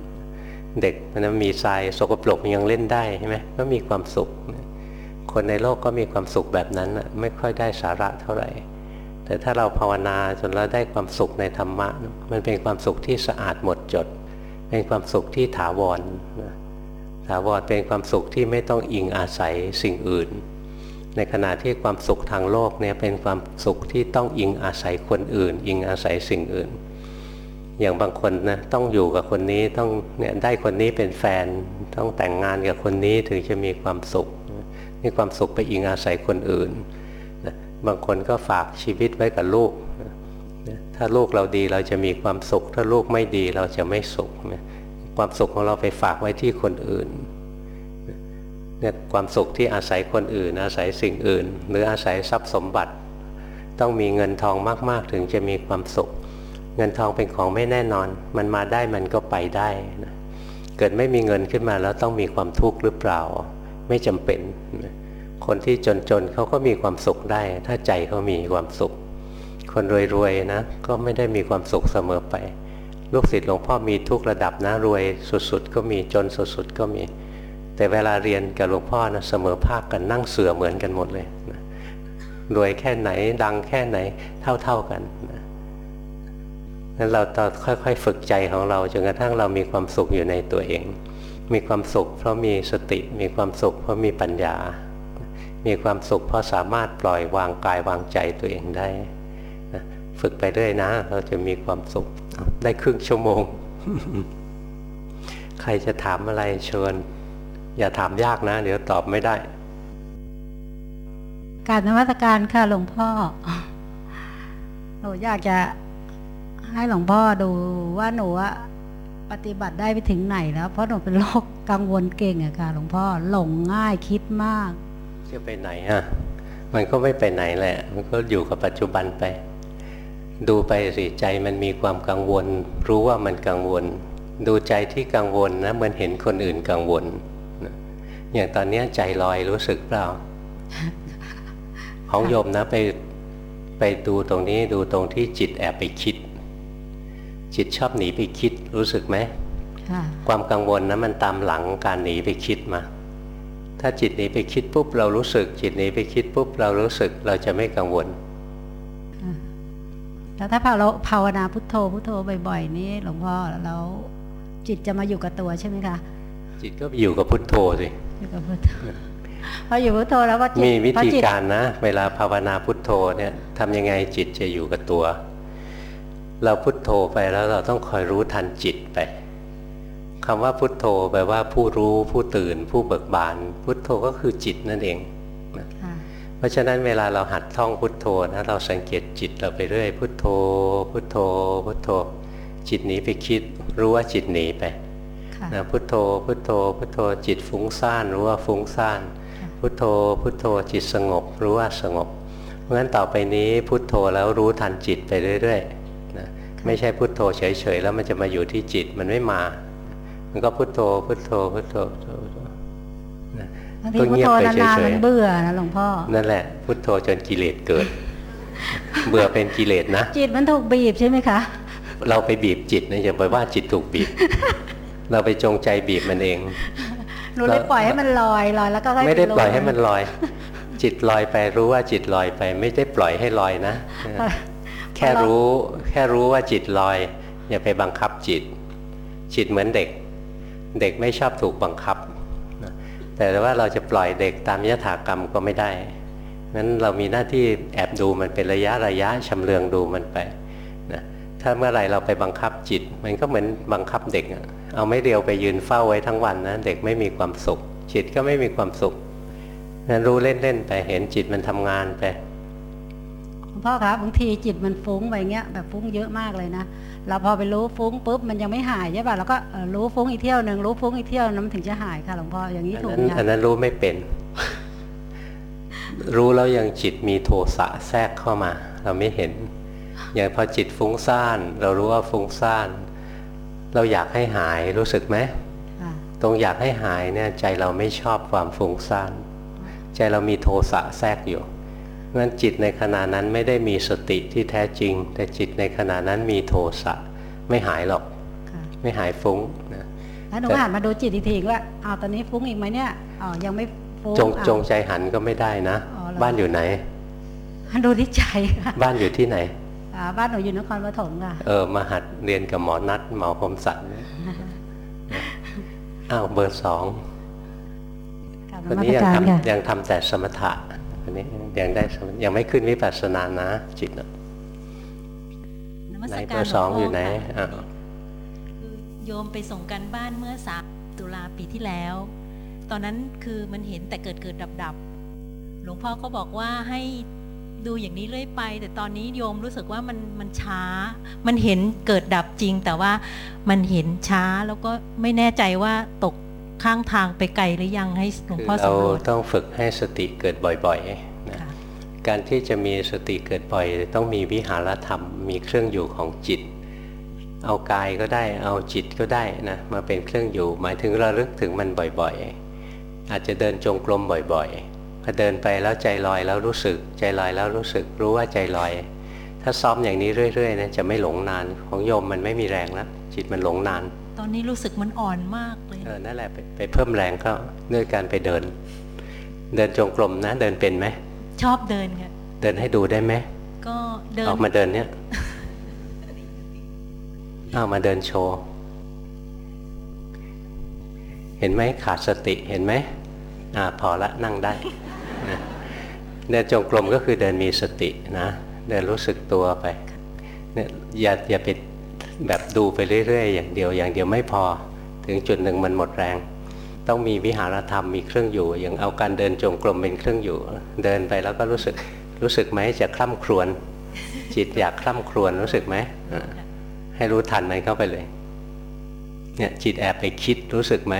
เด็กมันมีทรายสกปรกยังเล่นได้ใช่ไหมก็มีความสุข คนในโลกก็มีความสุขแบบนั้นไม่ค่อยได้สาระเท่าไหร่ แต่ถ้าเราภาวนาจนเราได้ความสุขในธรรมะ มันเป็นความสุขที่สะอาดหมดจด เป็นความสุขที่ถาวรถาวรเป็นความสุขที่ไม่ต้องอิงอาศัยสิ่งอื่น ในขณะที่ความสุขทางโลกเนี่ยเป็นความสุขที่ต้องอิงอาศัยคนอื่น อิงอาศัยสิ่งอื่น อย่างบางคนนะต้องอยู่กับคนนี้ต้องเนี่ยได้คนนี้เป็นแฟน ต้องแต่งงานกับคนนี้ถึงจะมีความสุขนี่ความสุขไปอิงอาศัยคนอื่นนะบางคนก็ฝากชีวิตไว้กับลูกนะถ้าลูกเราดีเราจะมีความสุข ถ้าลูกไม่ดีเราจะไม่สุขนะความสุขของเราไปฝากไว้ที่คนอื่น เนี่ยความสุขที่อาศัยคนอื่น อาศัยสิ่งอื่น หรืออาศัยทรัพย์สมบัติ ต้องมีเงินทองมาก ๆ ถึงจะมีความสุข เงินทองเป็นของไม่แน่นอน มันมาได้มันก็ไปได้นะเกิดไม่มีเงินขึ้นมาแล้วต้องมีความทุกข์หรือเปล่า ไม่จำเป็น คนที่จน ๆเขาก็มีความสุขได้ ถ้าใจเขามีความสุข คนรวยๆนะก็ไม่ได้มีความสุขเสมอไปลูกศิษย์หลวงพ่อมีทุกระดับนะรวยสุดๆ ก็มีจนสุดๆก็มี แต่เวลาเรียนกับหลวงพ่อนะเสมอภาคกันนั่งเสือเหมือนกันหมดเลยนะรวยแค่ไหนดังแค่ไหนเท่าๆกันนะนั้นเราต้องค่อยๆ ฝึกใจของเราจนกระทั่งเรามีความสุขอยู่ในตัวเอง มีความสุขเพราะมีสติ มีความสุขเพราะมีปัญญา มีความสุขเพราะสามารถปล่อยวางกายวางใจตัวเองได้นะฝึกไปเรื่อยนะ เราจะมีความสุขได้ครึ่งชั่วโมง ใครจะถามอะไรเชิญ อย่าถามยากนะ เดี๋ยวตอบไม่ได้กรารนวัตการค่ะหลวงพ่อหนูอยากจะให้หลวงพ่อดูว่าหนูอะปฏิบัติได้ไปถึงไหนแล้ว เพราะหนูเป็นโรคกังวลเก่งอะค่ะหลวงพ่อหลงง่ายคิดมากจะไปไหนอะมันก็ไม่ไปไหนแหละ มันก็อยู่กับปัจจุบันไป ดูไปสิใจมันมีความกังวล รู้ว่ามันกังวล ดูใจที่กังวลนะเหมือนเห็นคนอื่นกังวลนะ อย่างตอนเนี้ยใจลอยรู้สึกเปล่า ของโยมนะไปไปดูตรงนี้ดูตรงที่จิตแอบไปคิด จิตชอบหนีไปคิดรู้สึกไหมค่ะความกังวลนะมันตามหลังการหนีไปคิดมา ถ้าจิตหนีไปคิดปุ๊บเรารู้สึก จิตหนีไปคิดปุ๊บเรารู้สึกเราจะไม่กังวลแล้วถ้าเราภาวนาพุทโธพุทโธบ่อยๆนี่หลวงพ่อแล้วจิตจะมาอยู่กับตัวใช่ไหมคะจิตก็ไปอยู่กับพุทโธสิ อยู่กับพุทโธพออยู่พุทโธแล้วว่าจิตมีวิพอธีจิตการนะ เวลาภาวนาพุทโธเนี่ยทำยังไงจิตจะอยู่กับตัว เราพุทโธไปแล้วเราต้องคอยรู้ทันจิตไปคำว่าพุทโธแปลว่าผู้รู้ผู้ตื่น ผู้เบิกบาน พุทโธก็คือจิตนั่นเองค่ะเพราะฉะนั้นเวลาเราหัดท่องพุทโธนะเราสังเกตจิตเราไปเรื่อยพุทโธ พุทโธ พุทโธ จิตหนีไปคิด รู้ว่าจิตหนีไปค่ะ นะพุทโธ พุทโธ พุทโธจิตฟุ้งซ่านรู้ว่าฟุ้งซ่านพุทโธ พุทโธจิตสงบ รู้ว่าสงบ เพราะฉะนั้นต่อไปนี้พุทโธแล้วรู้ทันจิตไปเรื่อยๆนะไม่ใช่พุทโธเฉยๆแล้วมันจะมาอยู่ที่จิตมันไม่มา มันก็พุทโธ พุทโธ พุทโธพุทโธพุทโธนะบางทีก็พุทเงียบโธไปนาเฉนๆยมันๆเบื่อนะหลวงพ่อ นั่นแหละ พุทโธจนกิเลสเกิด เบื่อเป็นกิเลสนะ จิตมันถูกบีบใช่ไหมคะ เราไปบีบจิตนะอย่าไปว่าจิตถูกบีบ เราไปจงใจบีบมันเองหนูเลยปล่อยให้มันลอยลอยแล้วก็ค่อยไม่ได้ปปล่อยให้มันลอย จิตลอยไปรู้ว่าจิตลอยไป ไม่ได้ปล่อยให้ลอยนะ แค่รู้แค่รู้ว่าจิตลอย อย่าไปบังคับจิต จิตเหมือนเด็ก เด็กไม่ชอบถูกบังคับนะแต่ว่าเราจะปล่อยเด็กตามยถากรรมก็ไม่ได้นั้นเรามีหน้าที่แอบดูมันเป็นระยะระยะชำเลืองดูมันไปนะถ้าเมื่อไหร่เราไปบังคับจิต มันก็เหมือนบังคับเด็กอะ เอาไม่เรียวไปยืนเฝ้าไว้ทั้งวันนะเด็กไม่มีความสุข จิตก็ไม่มีความสุขนั้นรู้เล่นๆไปเห็นจิตมันทำงานไปหลวงพ่อครับบางทีจิตมันฟุ้งไปเงี้ยแบบฟุ้งเยอะมากเลยนะเราพอไปรู้ฟุ้งปุ๊บมันยังไม่หายใช่ป่ะเราก็เอ่อรู้ฟุ้งอีกเที่ยวหนึ่งรู้ฟุ้งอีกเที่ยวนึงมันถึงจะหายค่ะหลวงพ่ออย่างนี้อันถูกนั้นไหมอันนั้นรู้ไม่เป็น รู้แล้วยังจิตมีโทสะแทรกเข้ามา เราไม่เห็นอย่างพอจิตฟุ้งซ่าน เรารู้ว่าฟุ้งซ่าน เราอยากให้หายรู้สึกไหมค่ะตรงอยากให้หายเนี่ยใจเราไม่ชอบความฟุ้งซ่านใจเรามีโทสะแทรกอยู่งั้นจิตในขณะนั้นไม่ได้มีสติที่แท้จริง แต่จิตในขณะนั้นมีโทสะไม่หายหรอกค่ะไม่หายฟุ้งนะแล้วหนูก็หันมาดูจิตอีกทีว่าอ้าวตอนนี้ฟุ้งอีกไหมเนี่ยอ๋อยังไม่ฟุ้งจงอ้าวจงใจหันก็ไม่ได้นะอ๋อเหรอบ้านอยู่ไหนหันดูที่ใจค่ะบ้านอยู่ที่ไหนอ่า บ้านหนูอยู่นครปฐมค่ะ เออมาหัดเรียนกับหมอนัดหมอคมสันเนี่ยอ้าวเบอร์สองกราบคนนมันี้สยังการค่ะทำยังทำแต่สมถะคนนี้ยังได้สมยังไม่ขึ้นวิปัสสนานะ จิตน่ะนมัสไหนการเบอร์สองหลวพ่อยู่ไหนค่ะอ่าคือโยมไปส่งกันบ้านเมื่อสามตุลาปีที่แล้ว ตอนนั้นคือมันเห็นแต่เกิดเกิดดับดับหลวงพ่อก็บอกว่าให้ ดูอย่างนี้เรื่อยไป แต่ตอนนี้โยมรู้สึกว่ามันมันช้า มันเห็นเกิดดับจริง แต่ว่ามันเห็นช้าแล้วก็ไม่แน่ใจว่าตกข้างทางไปไกลหรือยังให้หลวงคือพ่อเราสำรวจต้องฝึกให้สติเกิดบ่อยๆนะค่ะการที่จะมีสติเกิดบ่อย ต้องมีวิหารธรรมมีเครื่องอยู่ของจิต เอากายก็ได้เอาจิตก็ได้นะมาเป็นเครื่องอยู่ หมายถึงระลึกถึงมันบ่อยๆ อาจจะเดินจงกรมบ่อยๆ พอเดินไปแล้วใจลอยแล้วรู้สึก ใจลอยแล้วรู้สึก รู้ว่าใจลอย ถ้าซ้อมอย่างนี้เรื่อยๆนะจะไม่หลงนานของโยมมันไม่มีแรงแล้วจิตมันหลงนาน ตอนนี้รู้สึกมันอ่อนมากเลยเออนั่นแหละไปไปเพิ่มแรงก็ด้วยการไปเดิน เดินจงกรมนะ เดินเป็นไหมชอบเดินค่ะเดินให้ดูได้ไหมก็เดินออกมาเดินเนี่ยเอามาเดินโชว์เห็นไหมขาดสติเห็นไหมอ่าพอละนั่งได้ นะเดินจงกรมก็คือเดินมีสตินะเดินรู้สึกตัวไปเนี่ยอย่าอย่าไปแบบดูไปเรื่อยๆ อย่างเดียวอย่างเดียวไม่พอ ถึงจุดหนึ่งมันหมดแรง ต้องมีวิหารธรรมมีเครื่องอยู่ อย่างเอาการเดินจงกรมเป็นเครื่องอยู่ เดินไปแล้วก็รู้สึกรู้สึกไหมจะคล่ำครวญจิตอยากคล่ำครวญรู้สึกไหมให้รู้ทันมันเข้าไปเลย เนี่ยจิตแอบไปคิดรู้สึกไหม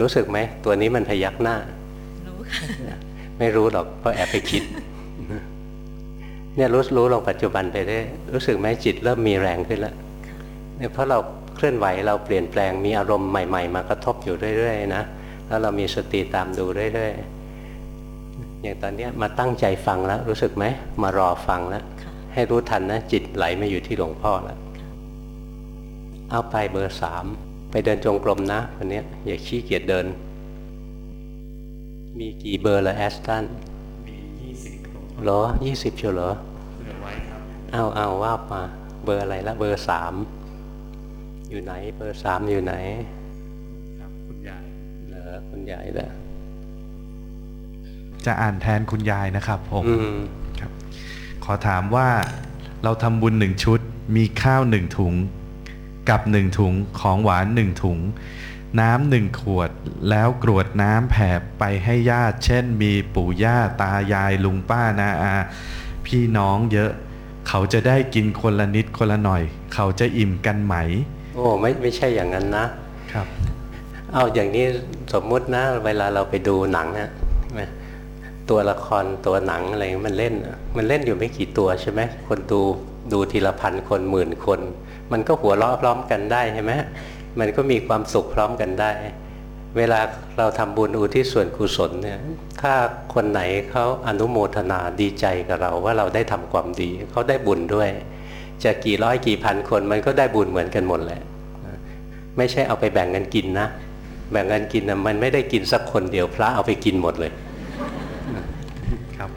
รู้สึกไหมตัวนี้มันพยักหน้า ไม่รู้หรอกเพราะแอบไปคิด เนี่ยรู้รู้ลงปัจจุบันไปได้ รู้สึกไหมจิตเริ่มมีแรงขึ้นแล้วเนี่ยเพราะเราเคลื่อนไหวเราเปลี่ยนแปลงมีอารมณ์ใหม่ ๆ มากระทบอยู่เรื่อยๆนะแล้วเรามีสติตามดูเรื่อยๆอย่างตอนเนี้ยมาตั้งใจฟังแล้ว รู้สึกไหมมารอฟังแล้วให้รู้ทันนะจิตไหลมาอยู่ที่หลวงพ่อแล้วเอาไปเบอร์สามไปเดินจงกรมนะวันนี้อย่าขี้เกียจเดิน มีกี่เบอร์ละแอสตันมียี่สิบครับเหรอยี่สิบเชียวเหรอเผื่อไว้ครับเอาเอาว่ามา เบอร์อะไรละเบอร์สามอยู่ไหน เบอร์สามอยู่ไหน ครับคุณยายเหรอคุณยายเหรอจะอ่านแทนคุณยายนะครับผมอืมครับ ขอถามว่าเราทำบุญหนึ่งชุด มีข้าวหนึ่งถุง กับหนึ่งถุงของหวานหนึ่งถุง น้ำหนึ่งขวดแล้วกรวดน้ำแผ่ไปให้ญาติ เช่นมีปู่ย่าตายายลุงป้านาอา พี่น้องเยอะ เขาจะได้กินคนละนิดคนละหน่อย เขาจะอิ่มกันไหม โอ้ไม่ไม่ใช่อย่างนั้นนะครับ เอาอย่างนี้สมมุตินะเวลาเราไปดูหนังนะใช่ไหมตัวละครตัวหนังอะไรมันเล่นน่ะมันเล่นอยู่ไม่กี่ตัวใช่ไหมคนดูดูทีละพันคนหมื่นคน มันก็หัวเราะพร้อมกันได้ใช่ไหม มันก็มีความสุขพร้อมกันได้ เวลาเราทำบุญอุทิศส่วนกุศลเนี่ยถ้าคนไหนเขาอนุโมทนาดีใจกับเราว่าเราได้ทำความดีเขาได้บุญด้วย จะกี่ร้อยกี่พันคนมันก็ได้บุญเหมือนกันหมดแหละไม่ใช่เอาไปแบ่งกันกินนะ แบ่งกันกินนะมันไม่ได้กินสักคนเดียวพระเอาไปกินหมดเลยครับ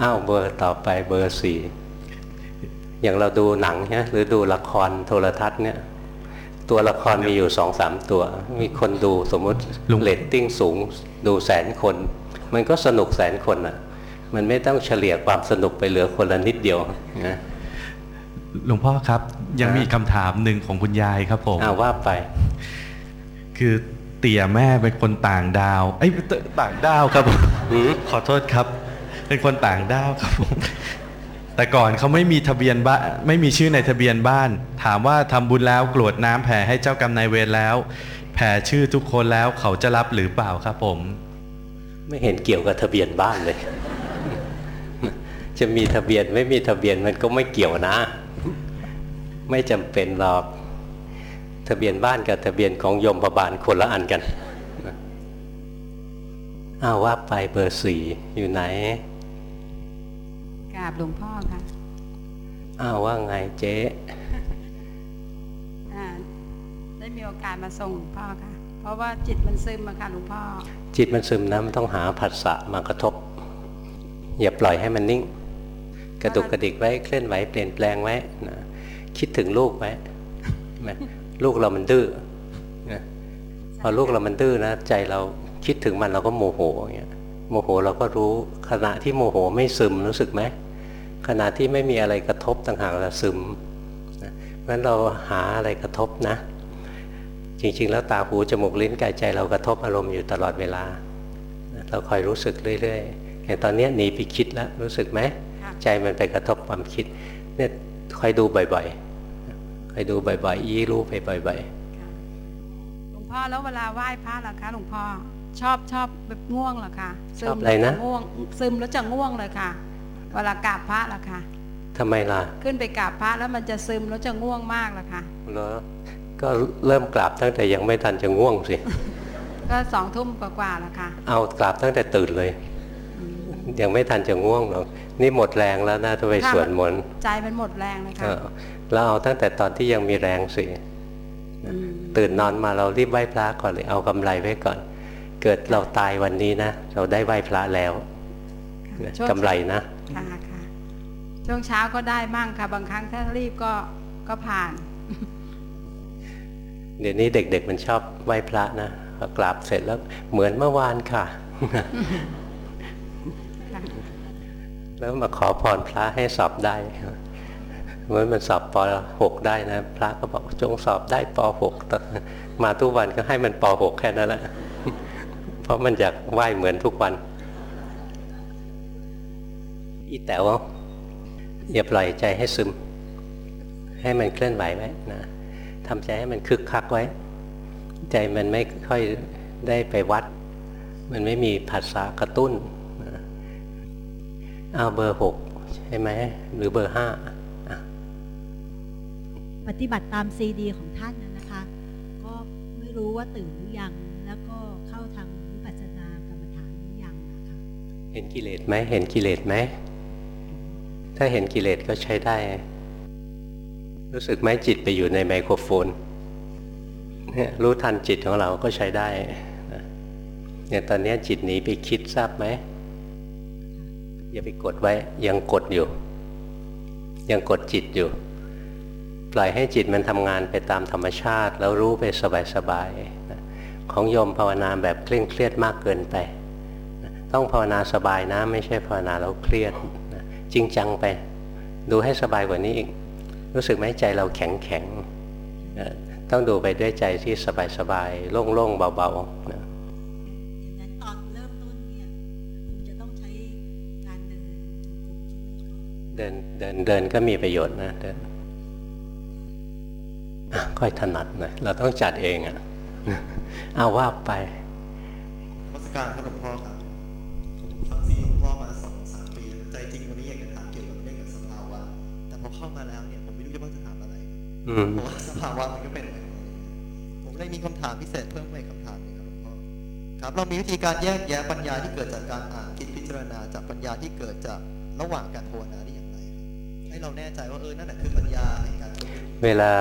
อ้าวเบอร์ต่อไปเบอร์สี่อย่างเราดูหนังเนี่ยหรือดูละครโทรทัศน์เนี่ย ตัวละครมีอยู่สองสามตัว มีคนดูสมมติลุงเรตติ้งสูงดูแสนคน มันก็สนุกแสนคนอะ มันไม่ต้องเฉลี่ยความสนุกไปเหลือคนละนิดเดียวนะหลวงพ่อครับ ยังฮะมีคำถามหนึ่งของคุณยายครับผมอ้าวว่าไป คือเตี่ยแม่เป็นคนต่างดาวเอ้ยต่างดาวครับผมหืมขอโทษครับ เป็นคนต่างดาวครับผม แต่ก่อนเขาไม่มีทะเบียนบ้านไม่มีชื่อในทะเบียนบ้าน ถามว่าทำบุญแล้วกรวดน้ำแผ่ให้เจ้ากรรมนายเวรแล้ว แผ่ชื่อทุกคนแล้วเขาจะรับหรือเปล่าครับผม ไม่เห็นเกี่ยวกับทะเบียนบ้านเลย จะมีทะเบียนไม่มีทะเบียนมันก็ไม่เกี่ยวนะ ไม่จำเป็นหรอก ทะเบียนบ้านกับทะเบียนของยมพบาลคนละอันกันอ้าวว่าไปเบอร์สี่อยู่ไหน กราบหลวงพ่อค่ะอ้าวว่าไงเจ๊อ่าได้มีโอกาสมาส่งหลวงพ่อค่ะ เพราะว่าจิตมันซึมอะค่ะหลวงพ่อ จิตมันซึมนะมันต้องหาผัสสะมากระทบ อย่าปล่อยให้มันนิ่ง กระดุกกระดิกไว้เคลื่อนไหวเปลี่ยนแปลงไว้นะคิดถึงลูกไว้เห็นไหมลูกเรามันดื้อนะพอลูกเรามันดื้อนะใจเราคิดถึงมันเราก็โมโหอย่างเงี้ย โมโหเราก็รู้ ขณะที่โมโหไม่ซึมรู้สึกไหมขณะที่ไม่มีอะไรกระทบต่างหากเราซึมนะเพราะฉะนั้นเราหาอะไรกระทบนะ จริงๆ แล้วตาหูจมูกลิ้นกายใจเรากระทบอารมณ์อยู่ตลอดเวลา เราคอยรู้สึกเรื่อยๆอย่างตอนนี้หนีไปคิดแล้วรู้สึกไหมใจมันไปกระทบความคิดเนี่ยคอยดูบ่อยๆคอยดูบ่อยๆอีรู้ไปบ่อยค่ะหลวงพ่อแล้วเวลาไหว้พระล่ะคะหลวงพ่อ ชอบชอบแบบง่วงเหรอคะๆชซึอบมอะไรนะง่วงซึมแล้วจะง่วงเลยค่ะ เวลากราบพระล่ะค่ะทำไมล่ะ ขึ้นไปกราบพระแล้วมันจะซึมแล้วจะง่วงมากล่ะค่ะเหรอก็เริ่มกราบตั้งแต่ยังไม่ทันจะง่วงสิก็สองทุ่มกว่าๆล่ะค่ะ เอากราบตั้งแต่ตื่นเลยอืมยังไม่ทันจะง่วงหรอก นี่หมดแรงแล้วนะจะไปค่ะสวดมนต์ใจมันหมดแรงเลยเอค่ะอแล้วเอาตั้งแต่ตอนที่ยังมีแรงสิมตื่นนอนมาเรารีบไหว้พระก่อนเลย เอากำไรไว้ก่อน เกิดเราตายวันนี้นะ เราได้ไหว้พระแล้วนะช่วงกำไรนะค่ะค่ะช่วงเช้าก็ได้มั่งค่ะ บางครั้งถ้ารีบก็ก็ผ่าน เดี๋ยวนี้เด็ก ๆ มันชอบไหว้พระนะพอกราบเสร็จแล้วเหมือนเมื่อวานค่ะ แล้วมาขอพรพระให้สอบได้เหมือนมันสอบป .6 ได้นะ พระก็บอกจงสอบได้ป .6 แต่มาทุกวันก็ให้มันป .6 แค่นั้นแหละ เพราะมันอยากไหว้เหมือนทุกวัน อีแต๋วอย่าปล่อยใจให้ซึม ให้มันเคลื่อนไหวไว้นะทำใจให้มันคึกคักไว้ ใจมันไม่ค่อยได้ไปวัด มันไม่มีภาษากระตุ้นนะเอาเบอร์หกใช่ไหมหรือเบอร์ห้าปฏิบัติตามซีดีของท่านนะนะคะ ก็ไม่รู้ว่าตื่นหรือยัง เห็นกิเลสไหมเห็นกิเลสไหม ถ้าเห็นกิเลสก็ใช้ได้ รู้สึกไหมจิตไปอยู่ในไมโครโฟนเนี่ยรู้ทันจิตของเราก็ใช้ได้เนี่ยตอนนี้จิตหนีไปคิดทราบไหม อย่าไปกดไว้ ยังกดอยู่ ยังกดจิตอยู่ ปล่อยให้จิตมันทำงานไปตามธรรมชาติ แล้วรู้ไปสบายๆของโยมภาวนาแบบเคร่งเครียดมากเกินไป ต้องภาวนาสบายนะ ไม่ใช่ภาวนาแล้วเครียดนะจริงจังไป ดูให้สบายกว่านี้อีก รู้สึกไหมใจเราแข็งแข็งๆนะต้องดูไปด้วยใจที่สบายสบายๆโล่งๆเบาๆนะอย่างนั้นตอนเริ่มต้นเนี่ยคุณจะต้องใช้การเดินจงกรมช่วยก่อนเดินเดินเดินก็มีประโยชน์นะเดินอะค่อยถนัดหน่อยเราต้องจัดเองอะเอาว่าไปนมัสการครับหลวงพ่อครับ เข้ามาแล้วเนี่ยผมไม่รู้จะว่าจะถามอะไรอืมเพราะว่าสภาวะมันก็เป็นแบบนี้ผมเลยมีคำถามพิเศษเพิ่มมาอีกคำถามหนึงครับหลวงพ่อครับ เรามีวิธีการแยกแยะปัญญาที่เกิดจากการอ่านคิดพิจารณาจากปัญญาที่เกิดจากระหว่างการภาวนาได้อย่างไรครับให้เราแน่ใจว่าเออนั่นแหละคือปัญญาในการฝึกเวลา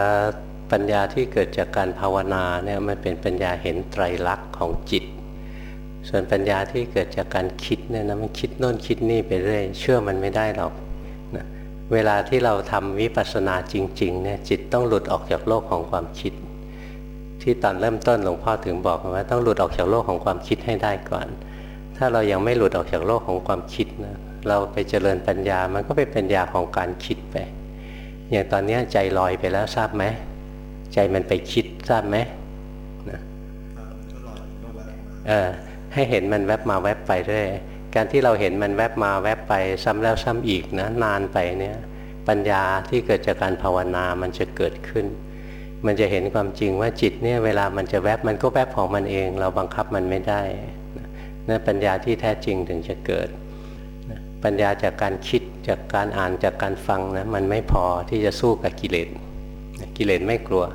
ปัญญาที่เกิดจากการภาวนาเนี่ยมันเป็นปัญญาเห็นไตรลักษณ์ของจิต ส่วนปัญญาที่เกิดจากการคิดเนี่ยนะมันคิดโน่นคิดนี่ไปเรื่อยเชื่อมันไม่ได้หรอกนะ เวลาที่เราทำวิปัสสนาจริงๆเนี่ยจิตต้องหลุดออกจากโลกของความคิด ที่ตอนเริ่มต้นหลวงพ่อถึงบอกว่าต้องหลุดออกจากโลกของความคิดให้ได้ก่อน ถ้าเรายังไม่หลุดออกจากโลกของความคิดนะเราไปเจริญปัญญามันก็เป็นปัญญาของการคิดไป อย่างตอนนี้ใจลอยไปแล้วทราบไหมใจมันไปคิดทราบไหมนะเออให้เห็นมันแวบมาแวบไปเรื่อย การที่เราเห็นมันแวบมาแวบไปซ้ำแล้วซ้ำอีกนะนานไปเนี่ยปัญญาที่เกิดจากการภาวนามันจะเกิดขึ้น มันจะเห็นความจริงว่าจิตเนี่ยเวลามันจะแวบมันก็แวบของมันเอง เราบังคับมันไม่ได้นั่นปัญญาที่แท้จริงถึงจะเกิด ปัญญาจากการคิดจากการอ่านจากการฟังนะมันไม่พอที่จะสู้กับกิเลสกิเลสไม่กลัว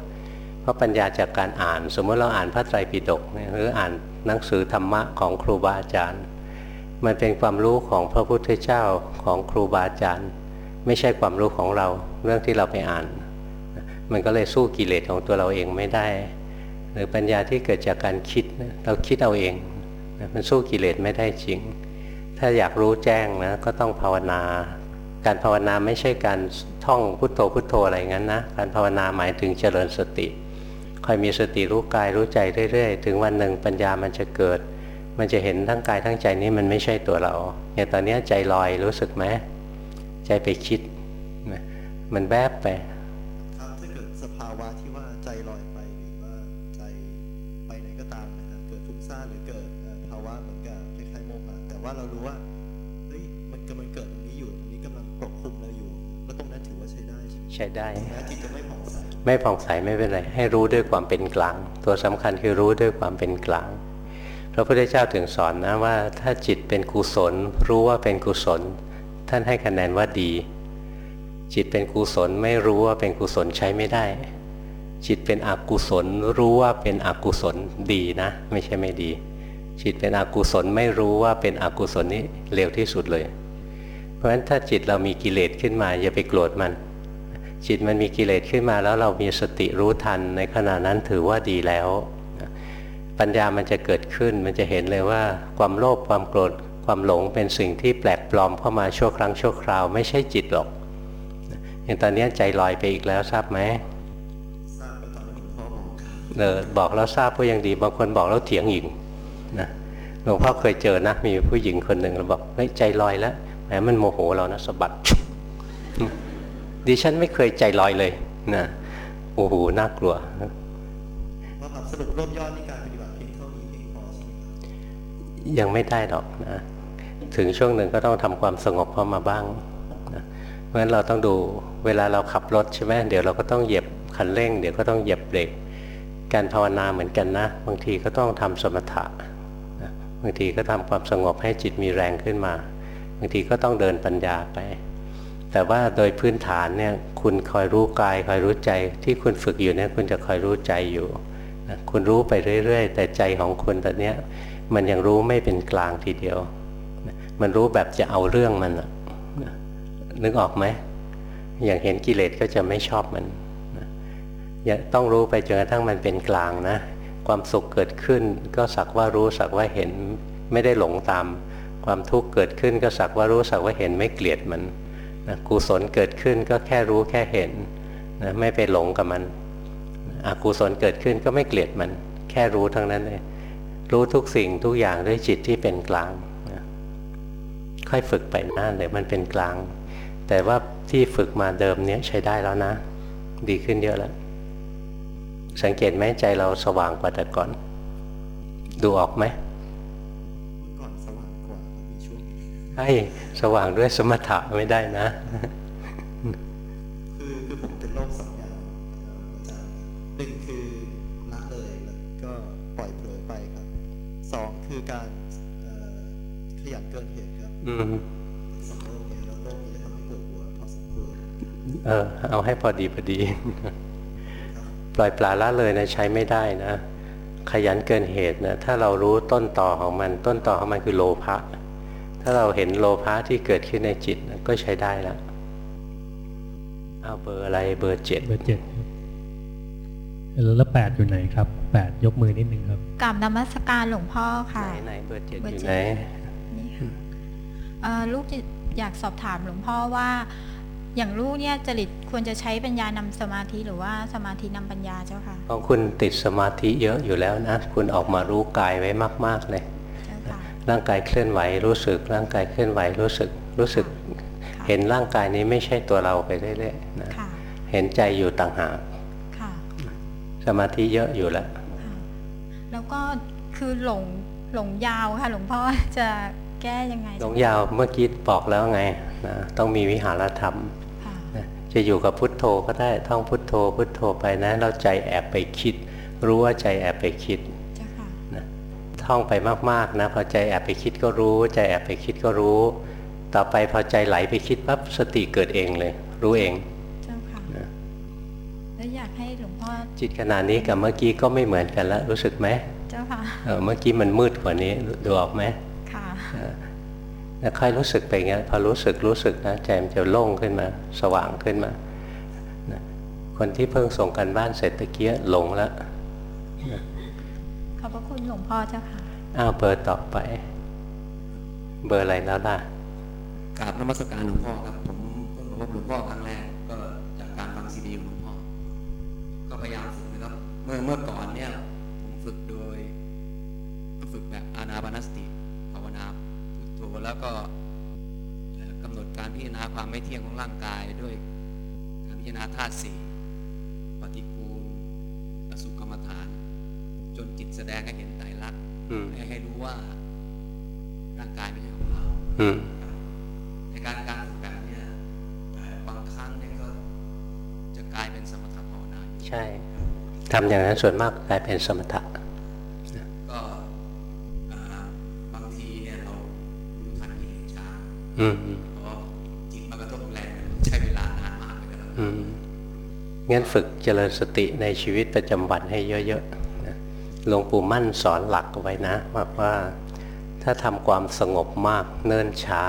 เพราะปัญญาจากการอ่าน สมมติเราอ่านพระไตรปิฎกหรืออ่านหนังสือธรรมะของครูบาอาจารย์ มันเป็นความรู้ของพระพุทธเจ้าของครูบาอาจารย์ ไม่ใช่ความรู้ของเราเรื่องที่เราไปอ่าน มันก็เลยสู้กิเลสของตัวเราเองไม่ได้ หรือปัญญาที่เกิดจากการคิดเราคิดเอาเอง มันสู้กิเลสไม่ได้จริง ถ้าอยากรู้แจ้งนะก็ต้องภาวนา การภาวนาไม่ใช่การท่องพุทโธพุทโธอะไรงั้นนะการภาวนาหมายถึงเจริญสติคอยมีสติรู้กายรู้ใจเรื่อย ๆ ถึงวันหนึ่งปัญญามันจะเกิด มันจะเห็นทั้งกายทั้งใจนี้มันไม่ใช่ตัวเราอย่างตอนเนี้ยใจลอยรู้สึกไหมใจไปคิดนะมันแวบไปครับถ้าเกิดสภาวะที่ว่าใจลอยไปหรือว่าใจไปไหนก็ตามนะครับเกิดฟุ้งซ่านหรือเกิดเอ่อภาวะเหมือนกับคล้ายๆโมหะแต่ว่าเรารู้ว่าเฮ้ยมันกำลังเกิดตรงนี้อยู่ตรงนี้กำลังปกคลุมเราอยู่ แล้วตรงนั้นถือว่าใช้ได้ใช่ไหมใช้ได้ถึงแม้จิตจะไม่ผ่องใสไม่ผ่องใสไม่เป็นไรให้รู้ด้วยความเป็นกลาง ตัวสำคัญคือรู้ด้วยความเป็นกลาง พระพุทธเจ้าถึงสอนนะว่า ถ้าจิตเป็นกุศล รู้ว่าเป็นกุศล ท่านให้คะแนนว่าดี จิตเป็นกุศลไม่รู้ว่าเป็นกุศลใช้ไม่ได้ จิตเป็นอกุศล รู้ว่าเป็นอกุศลดีนะ ไม่ใช่ไม่ดี จิตเป็นอกุศลไม่รู้ว่าเป็นอกุศลนี่เร็วที่สุดเลย เพราะฉะนั้นถ้าจิตเรามีกิเลสขึ้นมาอย่าไปโกรธมัน จิตมันมีกิเลสขึ้นมาแล้วเรามีสติรู้ทันในขณะนั้นถือว่าดีแล้ว ปัญญามันจะเกิดขึ้น มันจะเห็นเลยว่าความโลภความโกรธความหลงเป็นสิ่งที่แปลกปลอมเข้ามาชั่วครั้งชั่วคราวไม่ใช่จิตหรอกนะอย่างตอนนี้ใจลอยไปอีกแล้วทราบไหมทราบก็ตอนที่หลวงพ่อบอกครับเออบอกแล้วทราบก็ยังดีบางคนบอกแล้วเถียงอีกนะหลวงพ่อเคยเจอนะ มีผู้หญิงคนหนึ่งเราบอกเฮ้ยใจลอยแล้วแหมมันโมโหเรานะสะบัดดิฉันไม่เคยใจลอยเลยนะโอ้โหน่ากลัวว่าครับสรุปรวบยอดใน ยังไม่ได้หรอกนะถึงช่วงหนึ่งก็ต้องทำความสงบเข้ามาบ้างนะเพราะฉะนั้นเราต้องดูเวลาเราขับรถใช่ไหมเดี๋ยวเราก็ต้องเหยียบคันเร่ง เดี๋ยวก็ต้องเหยียบเบรกการภาวนาเหมือนกันนะ บางทีก็ต้องทำสมถะนะบางทีก็ทำความสงบให้จิตมีแรงขึ้นมา บางทีก็ต้องเดินปัญญาไป แต่ว่าโดยพื้นฐานเนี่ยคุณคอยรู้กายคอยรู้ใจที่คุณฝึกอยู่เนี่ยคุณจะคอยรู้ใจอยู่นะคุณรู้ไปเรื่อย ๆ แต่ใจของคุณตอนเนี้ย มันยังรู้ไม่เป็นกลางทีเดียว มันรู้แบบจะเอาเรื่องมันนึกออกไหมอย่างเห็นกิเลสก็จะไม่ชอบมันต้องรู้ไปจนกระทั่งมันเป็นกลางนะ ความสุขเกิดขึ้นก็สักว่ารู้สักว่าเห็นไม่ได้หลงตาม ความทุกข์เกิดขึ้นก็สักว่ารู้สักว่าเห็นไม่เกลียดมันนะกุศลเกิดขึ้นก็แค่รู้แค่เห็นนะไม่ไปหลงกับมันอกุศลเกิดขึ้นก็ไม่เกลียดมัน แค่รู้ทั้งนั้นเลย รู้ทุกสิ่งทุกอย่างด้วยจิตที่เป็นกลางนะค่อยฝึกไปนะเดี๋ยวมันเป็นกลาง แต่ว่าที่ฝึกมาเดิมเนี้ยใช้ได้แล้วนะ ดีขึ้นเยอะแล้ว สังเกตไหมใจเราสว่างกว่าแต่ก่อน ดูออกไหมเมื่อก่อนสว่างกว่าครับมีช่วงหนึ่งใช่สว่างด้วยสมถะไม่ได้นะ วรเออเอาให้พอดีพอดีครับปล่อยปละละเลยนะใช้ไม่ได้นะ ขยันเกินเหตุนะถ้าเรารู้ต้นต่อของมัน ต้นต่อของมันคือโลภะถ้าเราเห็นโลภะที่เกิดขึ้นในจิตนะก็ใช้ได้แล้วเอาเบอร์อะไรเบอร์เจ็ดเบอร์เจ็ดครับแล้วแปดอยู่ไหนครับแปดยกมือนิดนึงครับกราบนมัสการหลวงพ่อไหนค่ะไหนเบอร์เจ็ดเบอร์ยู่เจ็ดไหนนี่ค่ะเอ่อ ลูกจะอยากสอบถามหลวงพ่อว่าอย่างลูกเนี่ยจริตควรจะใช้ปัญญานำสมาธิหรือว่าสมาธินำปัญญาเจ้าค่ะของคุณติดสมาธิเยอะอยู่แล้วนะ คุณออกมารู้กายไว้มาก ๆเลยเจ้าค่ะร่างกายเคลื่อนไหวรู้สึก ร่างกายเคลื่อนไหวรู้สึกรู้สึกค่ะเห็นร่างกายนี้ไม่ใช่ตัวเราไปเรื่อยๆนะค่ะเห็นใจอยู่ต่างหากค่ะสมาธิเยอะอยู่แล้วค่ะแล้วก็คือหลงหลงยาวค่ะ หลวงพ่อจะ แก้ยังไงหลงยาวเมื่อกี้บอกแล้วไงนะต้องมีวิหารธรรมค่ะนะจะอยู่กับพุทโธก็ได้ท่องพุทโธ พุทโธไปนะ เราใจแอบไปคิด รู้ว่าใจแอบไปคิดเจ้าค่ะนะท่องไปมากๆนะพอใจแอบไปคิดก็รู้ ใจแอบไปคิดก็รู้ ต่อไปพอใจไหลไปคิดปั๊บสติเกิดเองเลย รู้เองเจ้าค่ะนะแล้วอยากให้หลวงพ่อจิตขณะนี้กับเมื่อกี้ก็ไม่เหมือนกันแล้วรู้สึกไหมเจ้าค่ะเออเมื่อกี้มันมืดกว่านี้ดูออกไหมค่ะ แล้วค่อยรู้สึกไปอย่างเงี้ยพอรู้สึกรู้สึกนะใจมันจะโล่งขึ้นมา สว่างขึ้นมานะคนที่เพิ่งส่งกันบ้านเสร็จตะเกียหลงแล้วขอบพระคุณหลวงพ่อเจ้าค่ะอ้าวเบอร์ต่อไป เบอร์อะไรแล้วล่ะกราบนมัสการหลวงพ่อครับ ผมเพิ่งมาพบหลวงพ่อครั้งแรกก็จากการฟังซีดีของหลวงพ่อ ก็พยายามฝึกนะครับ เมื่อเมื่อก่อนเนี่ย ผมฝึกโดย ฝึกแบบอานาปานสติ แล้วก็เอ่อกำหนดการพิจารณาความไม่เที่ยงของร่างกายด้วยการพิจารณาธาตุสี่ปฏิกูลอสุกรรมฐาน จนจิตแสดงให้เห็นไตรลักษณ์อืมให้ให้รู้ว่า ร่างกายไม่ใช่ของเราอืมในการการฝึกแบบเนี้ยเอ่อบางครั้งเนี่ยก็จะกลายเป็นสมถะภาวนาอยู่ใช่ทำอย่างนั้นส่วนมากกลายเป็นสมถะ เจริญสติในชีวิตประจำวันให้เยอะๆหลวงปู่มั่นสอนหลักไว้นะว่าว่าถ้าทำความสงบมากเนิ่นช้า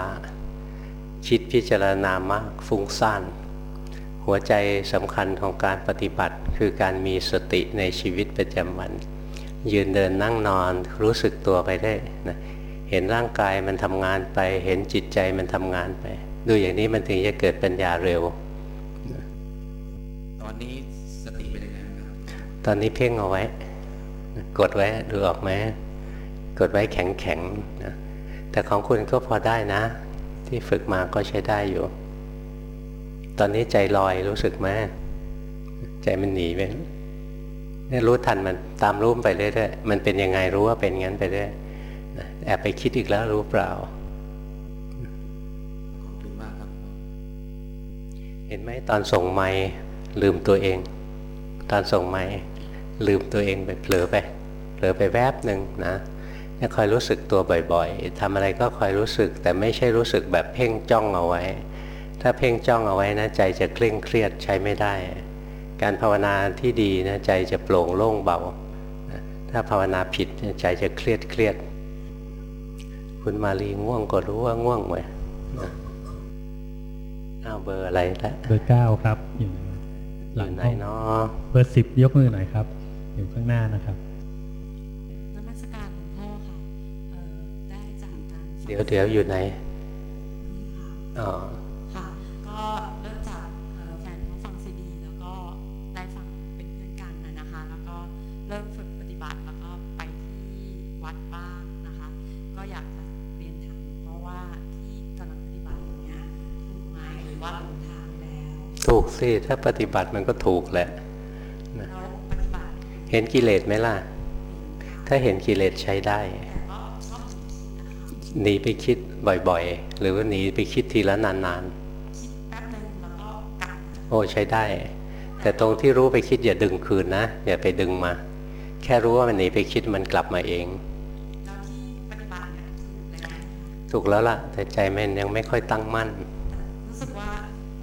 คิดพิจารณามากฟุ้งซ่านหัวใจสำคัญของการปฏิบัติคือการมีสติในชีวิตประจำวัน ยืนเดินนั่งนอนรู้สึกตัวไปได้นะเห็นร่างกายมันทำงานไป เห็นจิตใจมันทำงานไป ดูอย่างนี้มันถึงจะเกิดปัญญาเร็ว ตอนนี้เพ่งเอาไว้ กดไว้ดูออกไหมกดไว้แข็งแข็งๆนะแต่ของคุณก็พอได้นะ ที่ฝึกมาก็ใช้ได้อยู่ ตอนนี้ใจลอยรู้สึกไหมใจมันหนีไปเนี่ยรู้ทันมันตามรู้มันไปเรื่อยๆมันเป็นยังไงรู้ว่าเป็นงั้นไปเรื่อยนะแอบไปคิดอีกแล้วรู้เปล่าขอบคุณมากครับ เห็นไหมตอนส่งไม้ลืมตัวเอง ตอนส่งไม้ ลืมตัวเองไปเผลอไปเผลอไปแวบหนึ่งนะเนี่ยคอยรู้สึกตัวบ่อยๆทำอะไรก็คอยรู้สึก แต่ไม่ใช่รู้สึกแบบเพ่งจ้องเอาไว้ ถ้าเพ่งจ้องเอาไว้นะใจจะเคร่งเครียดใช้ไม่ได้ การภาวนาที่ดีนะใจจะโปร่งโล่งเบานะถ้าภาวนาผิดใจจะเครียดเครียด คุณมาลีง่วงก็รู้ว่าง่วงไว้นะอ้าวเบอร์อะไรละเบอร์เก้าครับอยู่อหลัยู่งไหนห้องเนาะเบอร์สิบยกมือหน่อยครับ อยู่ข้างหน้านะครับนมัสการหลวงพ่อค่ะเอ่อได้จากการฟังเดี๋ยวเดี๋ยวอยู่ไหนอ๋อค่ะก็เริ่มจากเอ่อแฟนเขาฟังซีดีแล้วก็ได้ฟังเป็นเพื่อนกันนะนะคะ แล้วก็เริ่มฝึกปฏิบัติแล้วก็ไปที่วัดบ้างนะคะ ก็อยากจะเรียนถามหลวงพ่อว่าที่กำลังปฏิบัติอยู่เนี้ยถูกไหมหรือว่าหลงทางแล้ว ถูกสิถ้าปฏิบัติมันก็ถูกแหละนะแล้วปฏิบัติ เห็นกิเลสไหมล่ะ ถ้าเห็นกิเลสใช้ได้แต่ก็ชอบหนีนะคะหนีไปคิดบ่อยๆ หรือว่าหนีไปคิดทีละนานคิดแป๊บนึงแล้วก็กลับมาๆโอ้ใช้ได้ แต่ตรงที่รู้ไปคิดอย่าดึงคืนนะ อย่าไปดึงมา แค่รู้ว่ามันหนีไปคิดมันกลับมาเองแล้วที่ปฏิบัติเนี่ยถูกแล้วนะคะถูกแล้วล่ะ แต่ใจมันยังไม่ค่อยตั้งมั่น รู้สึกว่า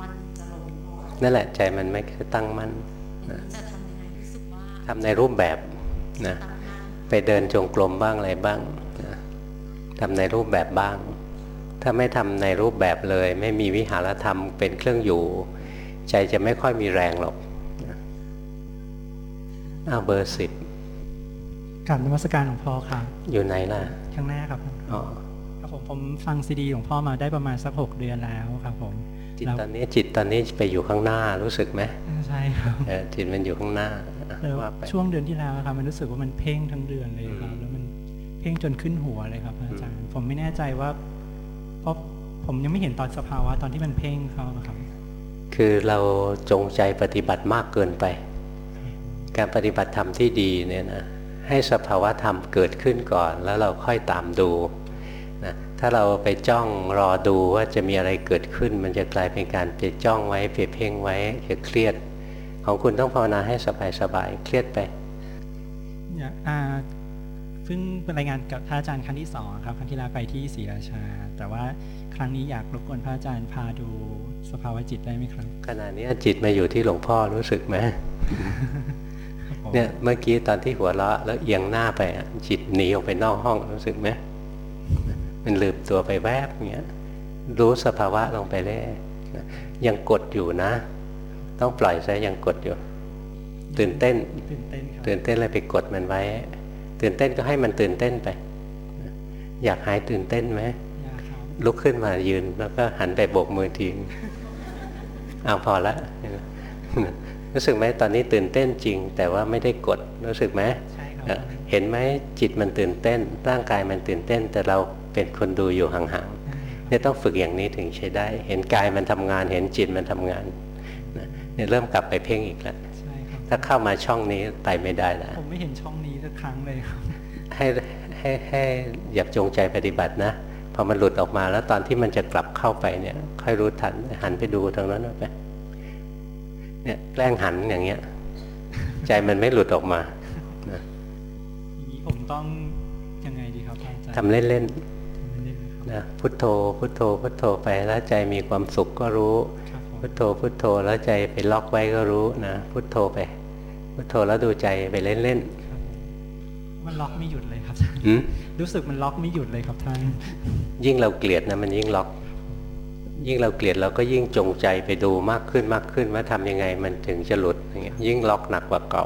วันจะลงพอนั่นแหละใจมันไม่ค่อยตั้งมั่นจะทำยังไงรู้ สึกว่าทำในรูปแบบนะตั้งมั่นไปเดินจงกรมบ้างอะไรบ้างนะทำในรูปแบบบ้าง ถ้าไม่ทำในรูปแบบเลย ไม่มีวิหารธรรมเป็นเครื่องอยู่ ใจจะไม่ค่อยมีแรงหรอกนะอ้าวเบอร์สิบกราบนมัสการหลวงพ่อครับ อยู่ไหนล่ะ ข้างหน้าครับอ๋อครับผมผมฟังซีดีหลวงพ่อมาได้ประมาณสักหกเดือนแล้วครับผมจิตแล้วตอนนี้จิตตอนนี้ไปอยู่ข้างหน้ารู้สึกไหมใช่ครับเออจิตมันอยู่ข้างหน้าแล้ วว่าไปช่วงเดือนที่แล้วครับมันรู้สึกว่ามันเพ่งทั้งเดือนเลยครับอืมแล้วมันเพ่งจนขึ้นหัวเลยครับ อาจารย์ ผมไม่แน่ใจว่า เพราะผมยังไม่เห็นตอนสภาวะตอนที่มันเพ่งเขาอะครับ คือเราจงใจปฏิบัติมากเกินไป การปฏิบัติธรรมที่ดีเนี่ยนะให้สภาวะธรรมเกิดขึ้นก่อน แล้วเราค่อยตามดูนะถ้าเราไปจ้องรอดูว่าจะมีอะไรเกิดขึ้น มันจะกลายเป็นการไปจ้องไว้ไปเพ่งไว้จะเครียด ของคุณต้องภาวนาให้สบายๆเครียดไปอยากอ่าเพิ่งเป็นรายงานกับพระอาจารย์ครั้งที่สองครับ ครั้งที่แล้วไปที่ศรีราชา แต่ว่าครั้งนี้อยากรบกวนพระอาจารย์พาดูสภาวะจิตได้ไหมครับ ขณะนี้จิตมาอยู่ที่หลวงพ่อรู้สึกไหมครับผมเนี่ยเมื่อกี้ตอนที่หัวเราะแล้วเอียงหน้าไปอะจิตหนีออกไปนอกห้องรู้สึกไหมมันลืมตัวไปแวบเงี้ยรู้สภาวะลงไปเลยนะยังกดอยู่นะ ต้องปล่อยซะยังกดอยู่ ตื่นเต้น ตื่นเต้นครับตื่นเต้นเลยไปกดมันไว้ ตื่นเต้นก็ให้มันตื่นเต้นไป อยากหายตื่นเต้นไหมอยากครับลุกขึ้นมายืนแล้วก็หันไปโบกมือทิ้งเอาพอละรู้สึกไหมตอนนี้ตื่นเต้นจริง แต่ว่าไม่ได้กดรู้สึกไหมใช่ครับเอ่อเห็นไหมจิตมันตื่นเต้น ร่างกายมันตื่นเต้น แต่เราเป็นคนดูอยู่ห่างๆเนี่ยต้องฝึกอย่างนี้ถึงใช้ได้ เห็นกายมันทำงาน เห็นจิตมันทำงานนะ เนี่ยเริ่มกลับไปเพ่งอีกแล้วใช่ครับถ้าเข้ามาช่องนี้ไปไม่ได้แล้วผมไม่เห็นช่องนี้สักครั้งเลยครับให้ให้ให้อย่าจงใจปฏิบัตินะพอมันหลุดออกมาแล้วตอนที่มันจะกลับเข้าไปเนี่ย ค่อยรู้ทันหันไปดูตรงนั้นไปเนี่ยแกล้งหันอย่างเงี้ย ใจมันไม่หลุดออกมานะอย่างนี้ผมต้องยังไงดีครับอาจารย์ทำเล่นทำเล่นๆนะครับๆนะพุทโธพุทโธพุทโธไปแล้วใจมีความสุขก็รู้ครับผม พุทโธพุทโธแล้วใจไปล็อกไว้ก็รู้นะพุทโธไป พุทโธแล้วดูใจไปเล่นครับผมมันล็อกไม่หยุดเลยครับหืมรู้สึกมันล็อกไม่หยุดเลยครับท่านยิ่งเราเกลียดนะมันยิ่งล็อก ยิ่งเราเกลียดเราก็ยิ่งจงใจไปดูมากขึ้นมากขึ้นว่าทำยังไงมันถึงจะหลุดอย่างเงี้ยยิ่งล็อกหนักกว่าเก่า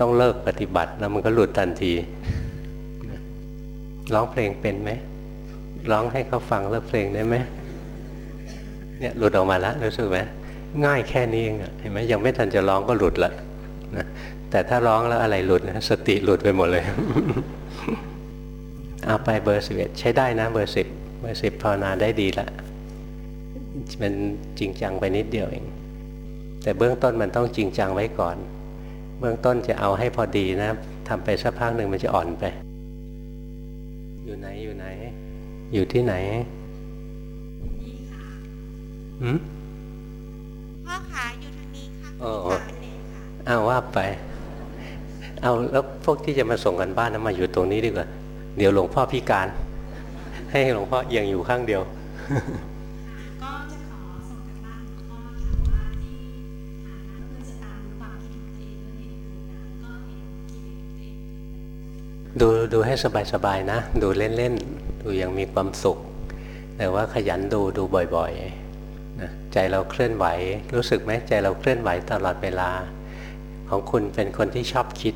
ต้องเลิกปฏิบัติแล้วมันก็หลุดทันทีร้องเพลงเป็นไหมร้องให้เขาฟังเลิกเพลงได้ไหม เนี่ยหลุดออกมาแล้วรู้สึกไหมง่ายแค่นี้เองเห็นไหมยังไม่ทันจะร้องก็หลุดละนะแต่ถ้าร้องแล้วอะไรหลุดนะสติหลุดไปหมดเลยเอาไปเบอร์สิบเอ็ดใช้ได้นะเบอร์สิบเบอร์สิบภาวนาได้ดีละมันจริงจังไปนิดเดียวเอง แต่เบื้องต้นมันต้องจริงจังไว้ก่อน เบื้องต้นจะเอาให้พอดีนะทำไปสักพักหนึ่งมันจะอ่อนไป อยู่ไหนอยู่ไหน อยู่ที่ไหน พ่อขาอยู่ทางนี้ค่ะอ๋อเอาว่าไป เอาแล้วพวกที่จะมาส่งกันบ้านนะมาอยู่ตรงนี้ดีกว่า เดี๋ยวหลวงพ่อพิการ ให้หลวงพ่อเอียงอยู่ข้างเดียวก็จะขอส่งกันบ้านหลวงพ่อค่ะว่าที่อ่านนะคือจะตามความคิดของตัวเองด้วยเองคือนะก็เห็นกิเลสตัวเองดูดูให้สบายๆนะ ดูเล่นๆ ดูอยังมีความสุข แต่ว่าขยันดูดูบ่อยๆนะ ใจเราเคลื่อนไหว รู้สึกไหมใจเราเคลื่อนไหวตลอดเวลา ของคุณเป็นคนที่ชอบคิด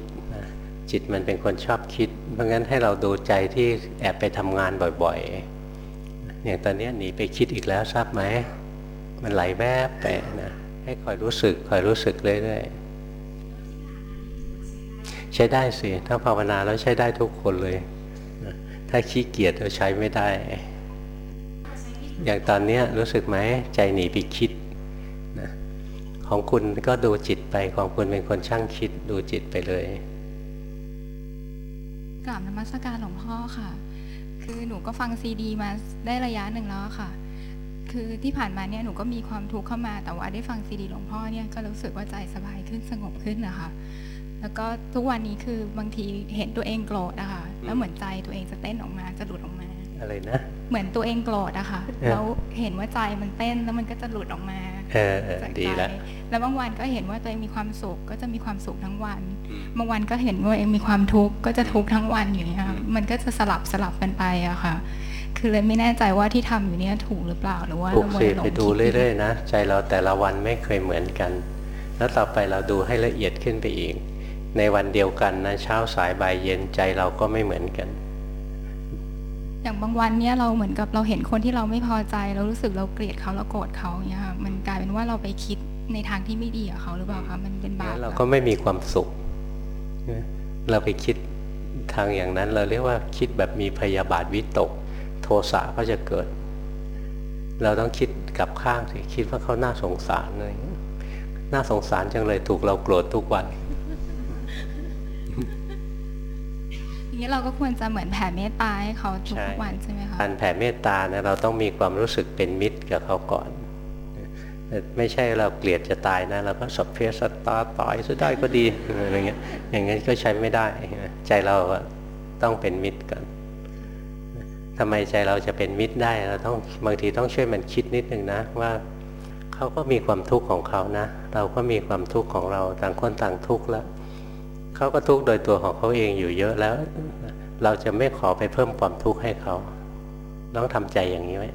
จิตมันเป็นคนชอบคิด เพราะงั้นให้เราดูใจที่แอบไปทำงานบ่อยๆอย่างตอนนี้หนีไปคิดอีกแล้วทราบไหมมันไหลแวบไปนะให้คอยรู้สึกคอยรู้สึกเรื่อยๆใช้ได้สิ ถ้าภาวนาแล้วใช้ได้ทุกคนเลย ถ้าขี้เกียจเราใช้ไม่ได้ อย่างตอนนี้รู้สึกไหมใจหนีไปคิดนะของคุณก็ดูจิตไปของคุณเป็นคนช่างคิดดูจิตไปเลยกราบนมัสการหลวงพ่อค่ะ คือหนูก็ฟังซีดีมาได้ระยะหนึ่งแล้วค่ะ คือที่ผ่านมาเนี่ยหนูก็มีความทุกข์เข้ามา แต่ว่าได้ฟังซีดีหลวงพ่อเนี่ยก็รู้สึกว่าใจสบายขึ้นสงบขึ้นนะคะแล้วก็ทุกวันนี้คือบางทีเห็นตัวเองโกรธอะคะแล้วเหมือนใจตัวเองจะเต้นออกมาจะหลุดออกมา อะไรนะ เหมือนตัวเองโกรธอะค่ะเออแล้วเห็นว่าใจมันเต้นแล้วมันก็จะหลุดออกมาเออเออจากดีใจแล้วแล้วบางวันก็เห็นว่าตัวเองมีความสุขก็จะมีความสุขทั้งวันบางวันก็เห็นว่าตัวเองมีความทุกข์ก็จะทุกข์ทั้งวันอย่างเงี้ยค่ะมันก็จะสลับสลับกันไปอะค่ะ คือเลยไม่แน่ใจว่าที่ทำอยู่เนี่ยถูกหรือเปล่าหรือว่าถูกเรามัวสิแต่หลงไปดูคิเรื่อยๆนะใจเราแต่ละวันไม่เคยเหมือนกัน แล้วต่อไปเราดูให้ละเอียดขึ้นไปอีกในวันเดียวกันนะเช้าสายบ่ายเย็นใจเราก็ไม่เหมือนกัน อย่างบางวันเนี่ยเราเหมือนกับเราเห็นคนที่เราไม่พอใจ เรารู้สึกเราเกลียดเขาเราโกรธเขาอย่างเงี้ยค่ะมันกลายเป็นว่าเราไปคิดในทางที่ไม่ดีกับเขาหรือเปล่าคะมันเป็นบาปแล้วเราหอก็ไม่มีความสุขนะเราไปคิดทางอย่างนั้นเราเรียกว่าคิดแบบมีพยาบาทวิตก โทสะก็จะเกิด เราต้องคิดกลับข้างสิคิดว่าเขาน่าสงสารเลยน่าสงสารจังเลยถูกเราโกรธทุกวัน อย่าง นี้เราก็ควรจะเหมือนแผ่เมตตาให้เขาทุกวันใช่ไหมคะการแผ่เมตตาเนี่ยเราต้องมีความรู้สึกเป็นมิตรกับเขาก่อน ไม่ใช่เราเกลียดจะตายนะเราก็สัพเพสตาต่อยซะได้ก็ดีอะไรเงี้ยอย่างนั้นก็ใช้ไม่ได้ใจเราต้องเป็นมิตรก่อนทำไมใจเราจะเป็นมิตรได้เราต้องบางทีต้องช่วยมันคิดนิดนึงนะว่าเขาก็มีความทุกข์ของเขานะ เราก็มีความทุกข์ของเราต่างคนต่างทุกข์แล้ว เขาก็ทุกข์โดยตัวของเขาเองอยู่เยอะแล้ว เราจะไม่ขอไปเพิ่มความทุกข์ให้เขาต้องทำใจอย่างนี้ไว้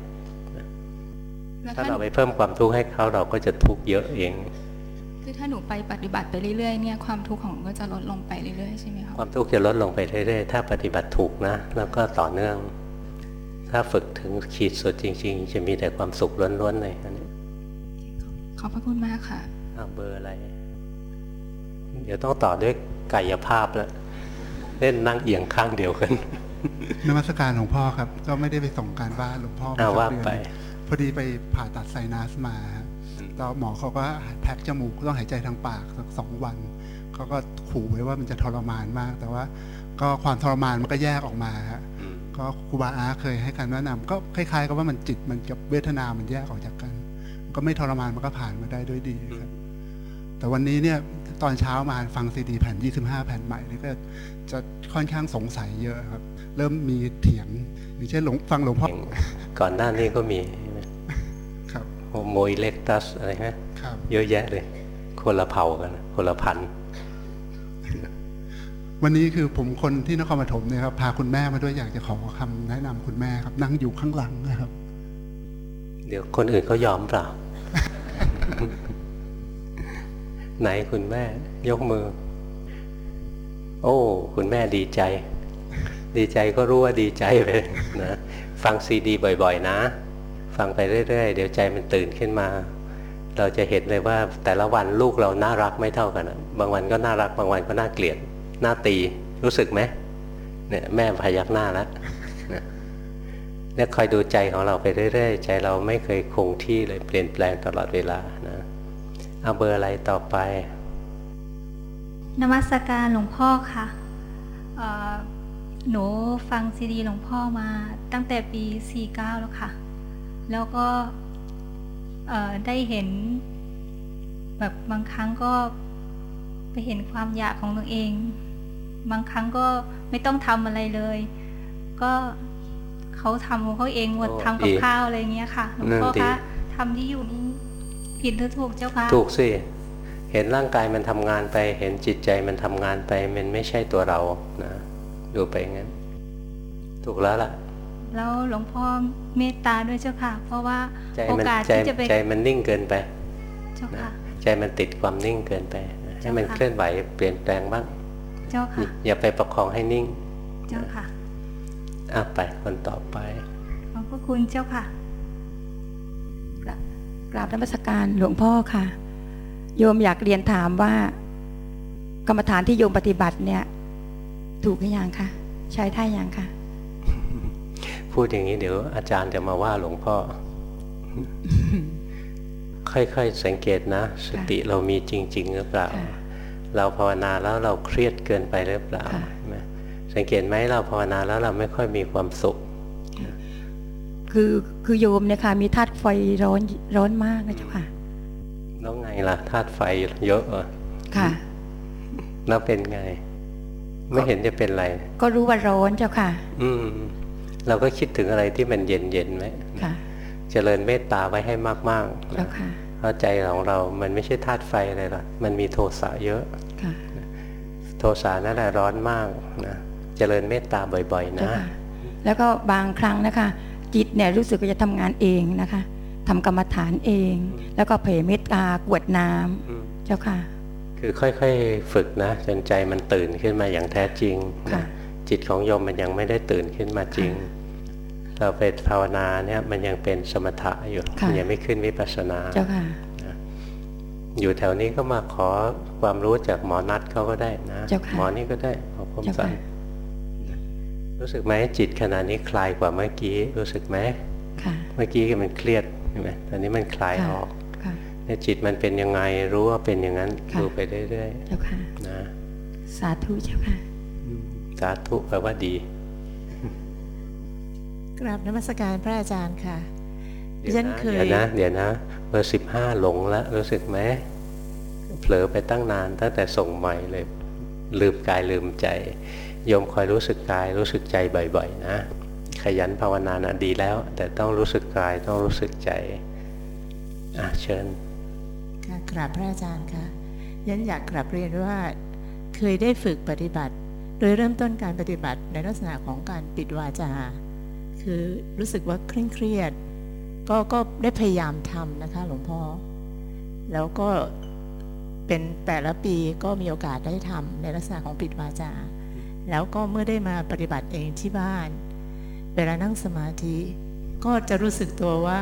แล้วถ้าถ้าเราไปเพิ่มความทุกข์ให้เขาเราก็จะทุกข์เยอะเอง คือถ้าหนูไปปฏิบัติไปเรื่อยๆเนี่ยความทุกข์ของหนูก็จะลดลงไปเรื่อยๆใช่ไหมคะความทุกข์จะลดลงไปเรื่อยๆถ้าปฏิบัติถูกนะ แล้วก็ต่อเนื่อง ถ้าฝึกถึงขีดสุดจริง ๆ จะมีแต่ความสุขล้วนๆเลยอันนี้ขอบพระคุณมากค่ะเอาเบอร์อะไร เดี๋ยวต้องต่อด้วย กายภาพแล้วเล่นนั่งเอียงข้างเดียวกันนมัสการหลวงพ่อครับ ก็ไม่ได้ไปส่งการบ้านหลวงพ่ออ้าวสักว่าเดือนไป พอดีไปผ่าตัดไซนัสมาครับแล้วหมอเขาก็แพ็กจมูกต้องหายใจทางปากสักสองวันเขาก็ขู่ไว้ว่ามันจะทรมานมาก แต่ว่าก็ความทรมานมันก็แยกออกมาฮะก็ครูบาอาเคยให้การแนะนำก็คล้ายๆ กับว่ามันจิตมันกับเวทนามันแยกออกจากกันมัน ก็ไม่ทรมานมันก็ผ่านมาได้ด้วยดีครับ แต่วันนี้เนี่ย ตอนเช้ามาฟังซีดีแผ่น 25 แผ่นใหม่นี่ก็จะค่อนข้างสงสัยเยอะครับ เริ่มมีเถียงอย่างเช่นหลวงฟังหลวงพ่อก่อนหน้านี้ก็มีครับโฮโมอิเล็กตัสอะไรฮะครับเยอะแยะเลย คนละเผ่ากัน คนละพันธุ์วันนี้คือผมคนที่นครปฐมเนี่ยครับพาคุณแม่มาด้วยอยากจะขอคำแนะนำคุณแม่ครับ นั่งอยู่ข้างหลังนะครับ เดี๋ยวคนอื่นเขายอมเปล่า ไหนคุณแม่ ยกมือ โอ้ คุณแม่ดีใจ ดีใจก็รู้ว่าดีใจไปนะฟังซีดีบ่อย ๆ นะ ฟังไปเรื่อย ๆ เดี๋ยวใจมันตื่นขึ้นมา เราจะเห็นเลยว่าแต่ละวันลูกเราน่ารักไม่เท่ากันอะบางวันก็น่ารัก บางวันก็น่าเกลียดน่าตีรู้สึกไหมเนี่ยแม่พยักหน้าแล้วนะเนี่ยคอยดูใจของเราไปเรื่อยๆ ใจเราไม่เคยคงที่เลยเปลี่ยนแปลงตลอดเวลานะ เอาเบอร์อะไรต่อไป นมัสการหลวงพ่อค่ะเอ่อหนูฟังซีดีหลวงพ่อมาตั้งแต่ปี 49 แล้วค่ะ แล้วก็เอ่อได้เห็น แบบบางครั้งก็ไปเห็นความอยากของตัวเอง บางครั้งก็ไม่ต้องทำอะไรเลย ก็เขาทำของเขาเองหมดโอ้ทำกับดีข้าวอะไรเงี้ยค่ะหลวงพ่อนั่นดีคะทำที่อยู่นี้ ผิดหรือถูกเจ้าคะถูกสิเห็นร่างกายมันทำงานไป เห็นจิตใจมันทำงานไป มันไม่ใช่ตัวเรานะดูไปงั้น ถูกแล้วล่ะ แล้วหลวงพ่อเมตตาด้วยเจ้าค่ะ เพราะว่าใจโอมันกาสใจที่จะไปใจมันนิ่งเกินไปเจ้าค่ะใจมันติดความนิ่งเกินไปนะให้มันเจ้าค่ะเคลื่อนไหวเปลี่ยนแปลงบ้าง เจ้าค่ะ อย่าไปประคองให้นิ่ง เจ้าค่ะอะไปคนต่อไปขอบพระคุณเจ้าค่ะ กราบนมัสการหลวงพ่อค่ะ โยมอยากเรียนถามว่า กรรมฐานที่โยมปฏิบัติเนี่ย ถูกหรือยังคะใช้ท่ายังคะพูดอย่างนี้เดี๋ยวอาจารย์จะมาว่าหลวงพ่อ ค่อยๆสังเกตนะ สติเรามีจริง ๆ หรือเปล่า เราภาวนาแล้วเราเครียดเกินไปหรือเปล่าใช่ไหมสังเกตไหมเราภาวนาแล้วเราไม่ค่อยมีความสุข คือคือโยมเนี่ยค่ะมีธาตุไฟร้อนร้อนมากนะเจ้าค่ะแล้วไงล่ะธาตุไฟเยอะเหรอค่ะ แล้วเป็นไง ไม่เห็นจะเป็นไร ก็รู้ว่าร้อนเจ้าค่ะ อืม เราก็คิดถึงอะไรที่มันเย็นเย็นๆไหมค่ะเจริญเมตตาไว้ให้มากๆเจ้าค่ะเพราะใจของเรา มันไม่ใช่ธาตุไฟอะไรหรอกมันมีโทสะเยอะค่ะโทสะนั่นแหละร้อนมากนะเจริญเมตตาบ่อย ๆ นะ แล้วก็บางครั้งนะคะ จิตเนี่ยรู้สึกว่าจะทำงานเองนะคะทำกรรมฐานเอง แล้วก็เผยเมตตากรวดน้ำเจ้าค่ะ คือค่อยๆฝึกนะจนใจมันตื่นขึ้นมาอย่างแท้จริงนะจิตของโยมมันยังไม่ได้ตื่นขึ้นมาจริง เราไปภาวนาเนี่ยมันยังเป็นสมถะอยู่ค่ะมันยังไม่ขึ้นวิปัสสนาเจ้าค่ะอยู่แถวนี้ก็มาขอความรู้จากหมอนัดเขาก็ได้นะเจ้าค่ะหมอนี่ก็ได้หมอคมเจ้าสัค่ะน รู้สึกไหมจิตขณะนี้คลายกว่าเมื่อกี้ รู้สึกไหมค่ะเมื่อกี้มันเครียดใช่ไหมตอนนี้มันคลายค่ะออกค่ะเนี่ยจิตมันเป็นยังไงรู้ว่าเป็นอย่างนั้นค่ะดูไปเรื่อยเจ้าค่ะๆนะสาธุเจ้าค่ะสาธุแปลว่าดี กราบนมัสการพระอาจารย์ค่ะดิเดี๋ยวฉันนะเคยเดี๋ยวนะเดี๋ยวนะเบอร์สิบห้าหลงแล้วรู้สึกไหมเผลอไปตั้งนานตั้งแต่ส่งใหม่เลย ลืมกายลืมใจ โยมคอยรู้สึกกายรู้สึกใจบ่อยๆ นะ ขยันภาวนานะดีแล้ว แต่ต้องรู้สึกกายต้องรู้สึกใจอะเชิญค่ะกราบพระอาจารย์ค่ะยันอยากกราบเรียนว่าเคยได้ฝึกปฏิบัติ โดยเริ่มต้นการปฏิบัติในลักษณะของการปิดวาจา คือรู้สึกว่าเคร่งเครียด ก็ก็ได้พยายามทำนะคะ หลวงพ่อ แล้วก็เป็นแต่ละปีก็มีโอกาสได้ทำในลักษณะของปิดวาจา แล้วก็เมื่อได้มาปฏิบัติเองที่บ้าน เวลานั่งสมาธิ ก็จะรู้สึกตัวว่า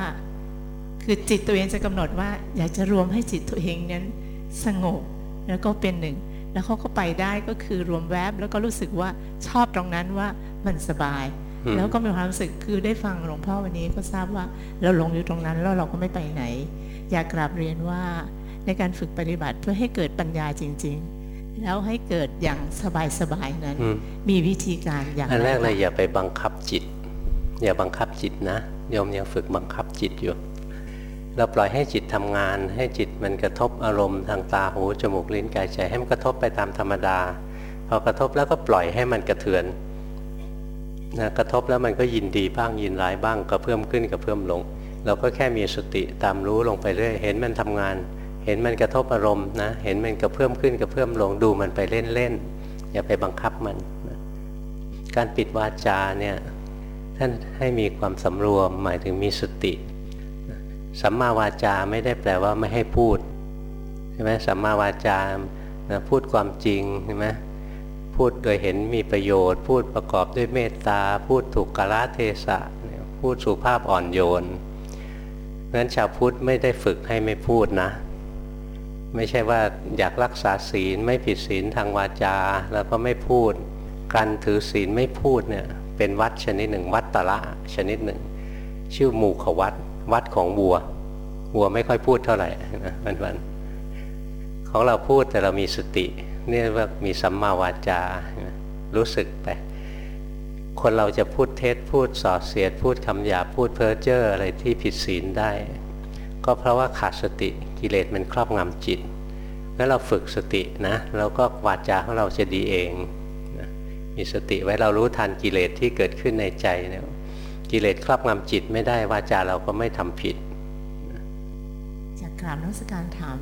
คือจิตตัวเองจะกำหนดว่า อยากจะรวมให้จิตตัวเองนั้นสงบแล้วก็เป็นหนึ่ง แล้วเขาก็ไปได้ก็คือรวมแวบแล้วก็รู้สึกว่าชอบตรงนั้นว่ามันสบายอืมแล้วก็มีความรู้สึกคือได้ฟังหลวงพ่อวันนี้ก็ทราบว่าเราลงอยู่ตรงนั้นแล้วเราก็ไม่ไปไหน อยากกราบเรียนว่าในการฝึกปฏิบัติเพื่อให้เกิดปัญญาจริง ๆ แล้วให้เกิดอย่างสบายๆนั้นอืมมีวิธีการอย่างอันแรกบ้างเลยอย่าไปบังคับจิต อย่าบังคับจิตนะโยมยังฝึกบังคับจิตอยู่ เราปล่อยให้จิตทำงาน ให้จิตมันกระทบอารมณ์ทางตาหูจมูกลิ้นกายใจให้มันกระทบไปตามธรรมดา พอกระทบแล้วก็ปล่อยให้มันกระเทือนนะกระทบแล้วมันก็ยินดีบ้างยินร้ายบ้างกระเพื่อมขึ้นกระเพื่อมลง เราก็แค่มีสติตามรู้ลงไปเรื่อยเห็นมันทำงาน เห็นมันกระทบอารมณ์นะเห็นมันกระเพื่อมขึ้นกระเพื่อมลงดูมันไปเล่นๆอย่าไปบังคับมันนะการปิดวาจาเนี่ยท่านให้มีความสำรวมหมายถึงมีสติสัมมาวาจาไม่ได้แปลว่าไม่ให้พูดใช่ไหมสัมมาวาจานะพูดความจริงใช่ไหมพูดโดยเห็นมีประโยชน์ พูดประกอบด้วยเมตตา พูดถูกกาลเทศะพูดสุภาพอ่อนโยนเพราะฉะนั้นชาวพุทธไม่ได้ฝึกให้ไม่พูดนะ ไม่ใช่ว่าอยากรักษาศีลไม่ผิดศีลทางวาจา แล้วก็ไม่พูด การถือศีลไม่พูดเนี่ยเป็นวัดชนิดหนึ่ง วัดตะละชนิดหนึ่ง ชื่อหมู่ขวัดวัดของวัว วัวไม่ค่อยพูดเท่าไหร่นะวันวันๆของเราพูดแต่เรามีสติเนี่ยว่ามีสัมมาวาจา รู้สึกไปคนเราจะพูดเท็จพูดส่อเสียด พูดคำหยาพูดเพ้อเจ้ออะไรที่ผิดศีลได้ ก็เพราะว่าขาดสติกิเลสมันครอบงำจิตแล้วเราฝึกสตินะเราก็วาจาของเราจะดีเองนะมีสติไว้เรารู้ทันกิเลสที่เกิดขึ้นในใจเนี่ยกิเลสครอบงำจิตไม่ได้วาจาเราก็ไม่ทำผิดจากกราบนักสการถาม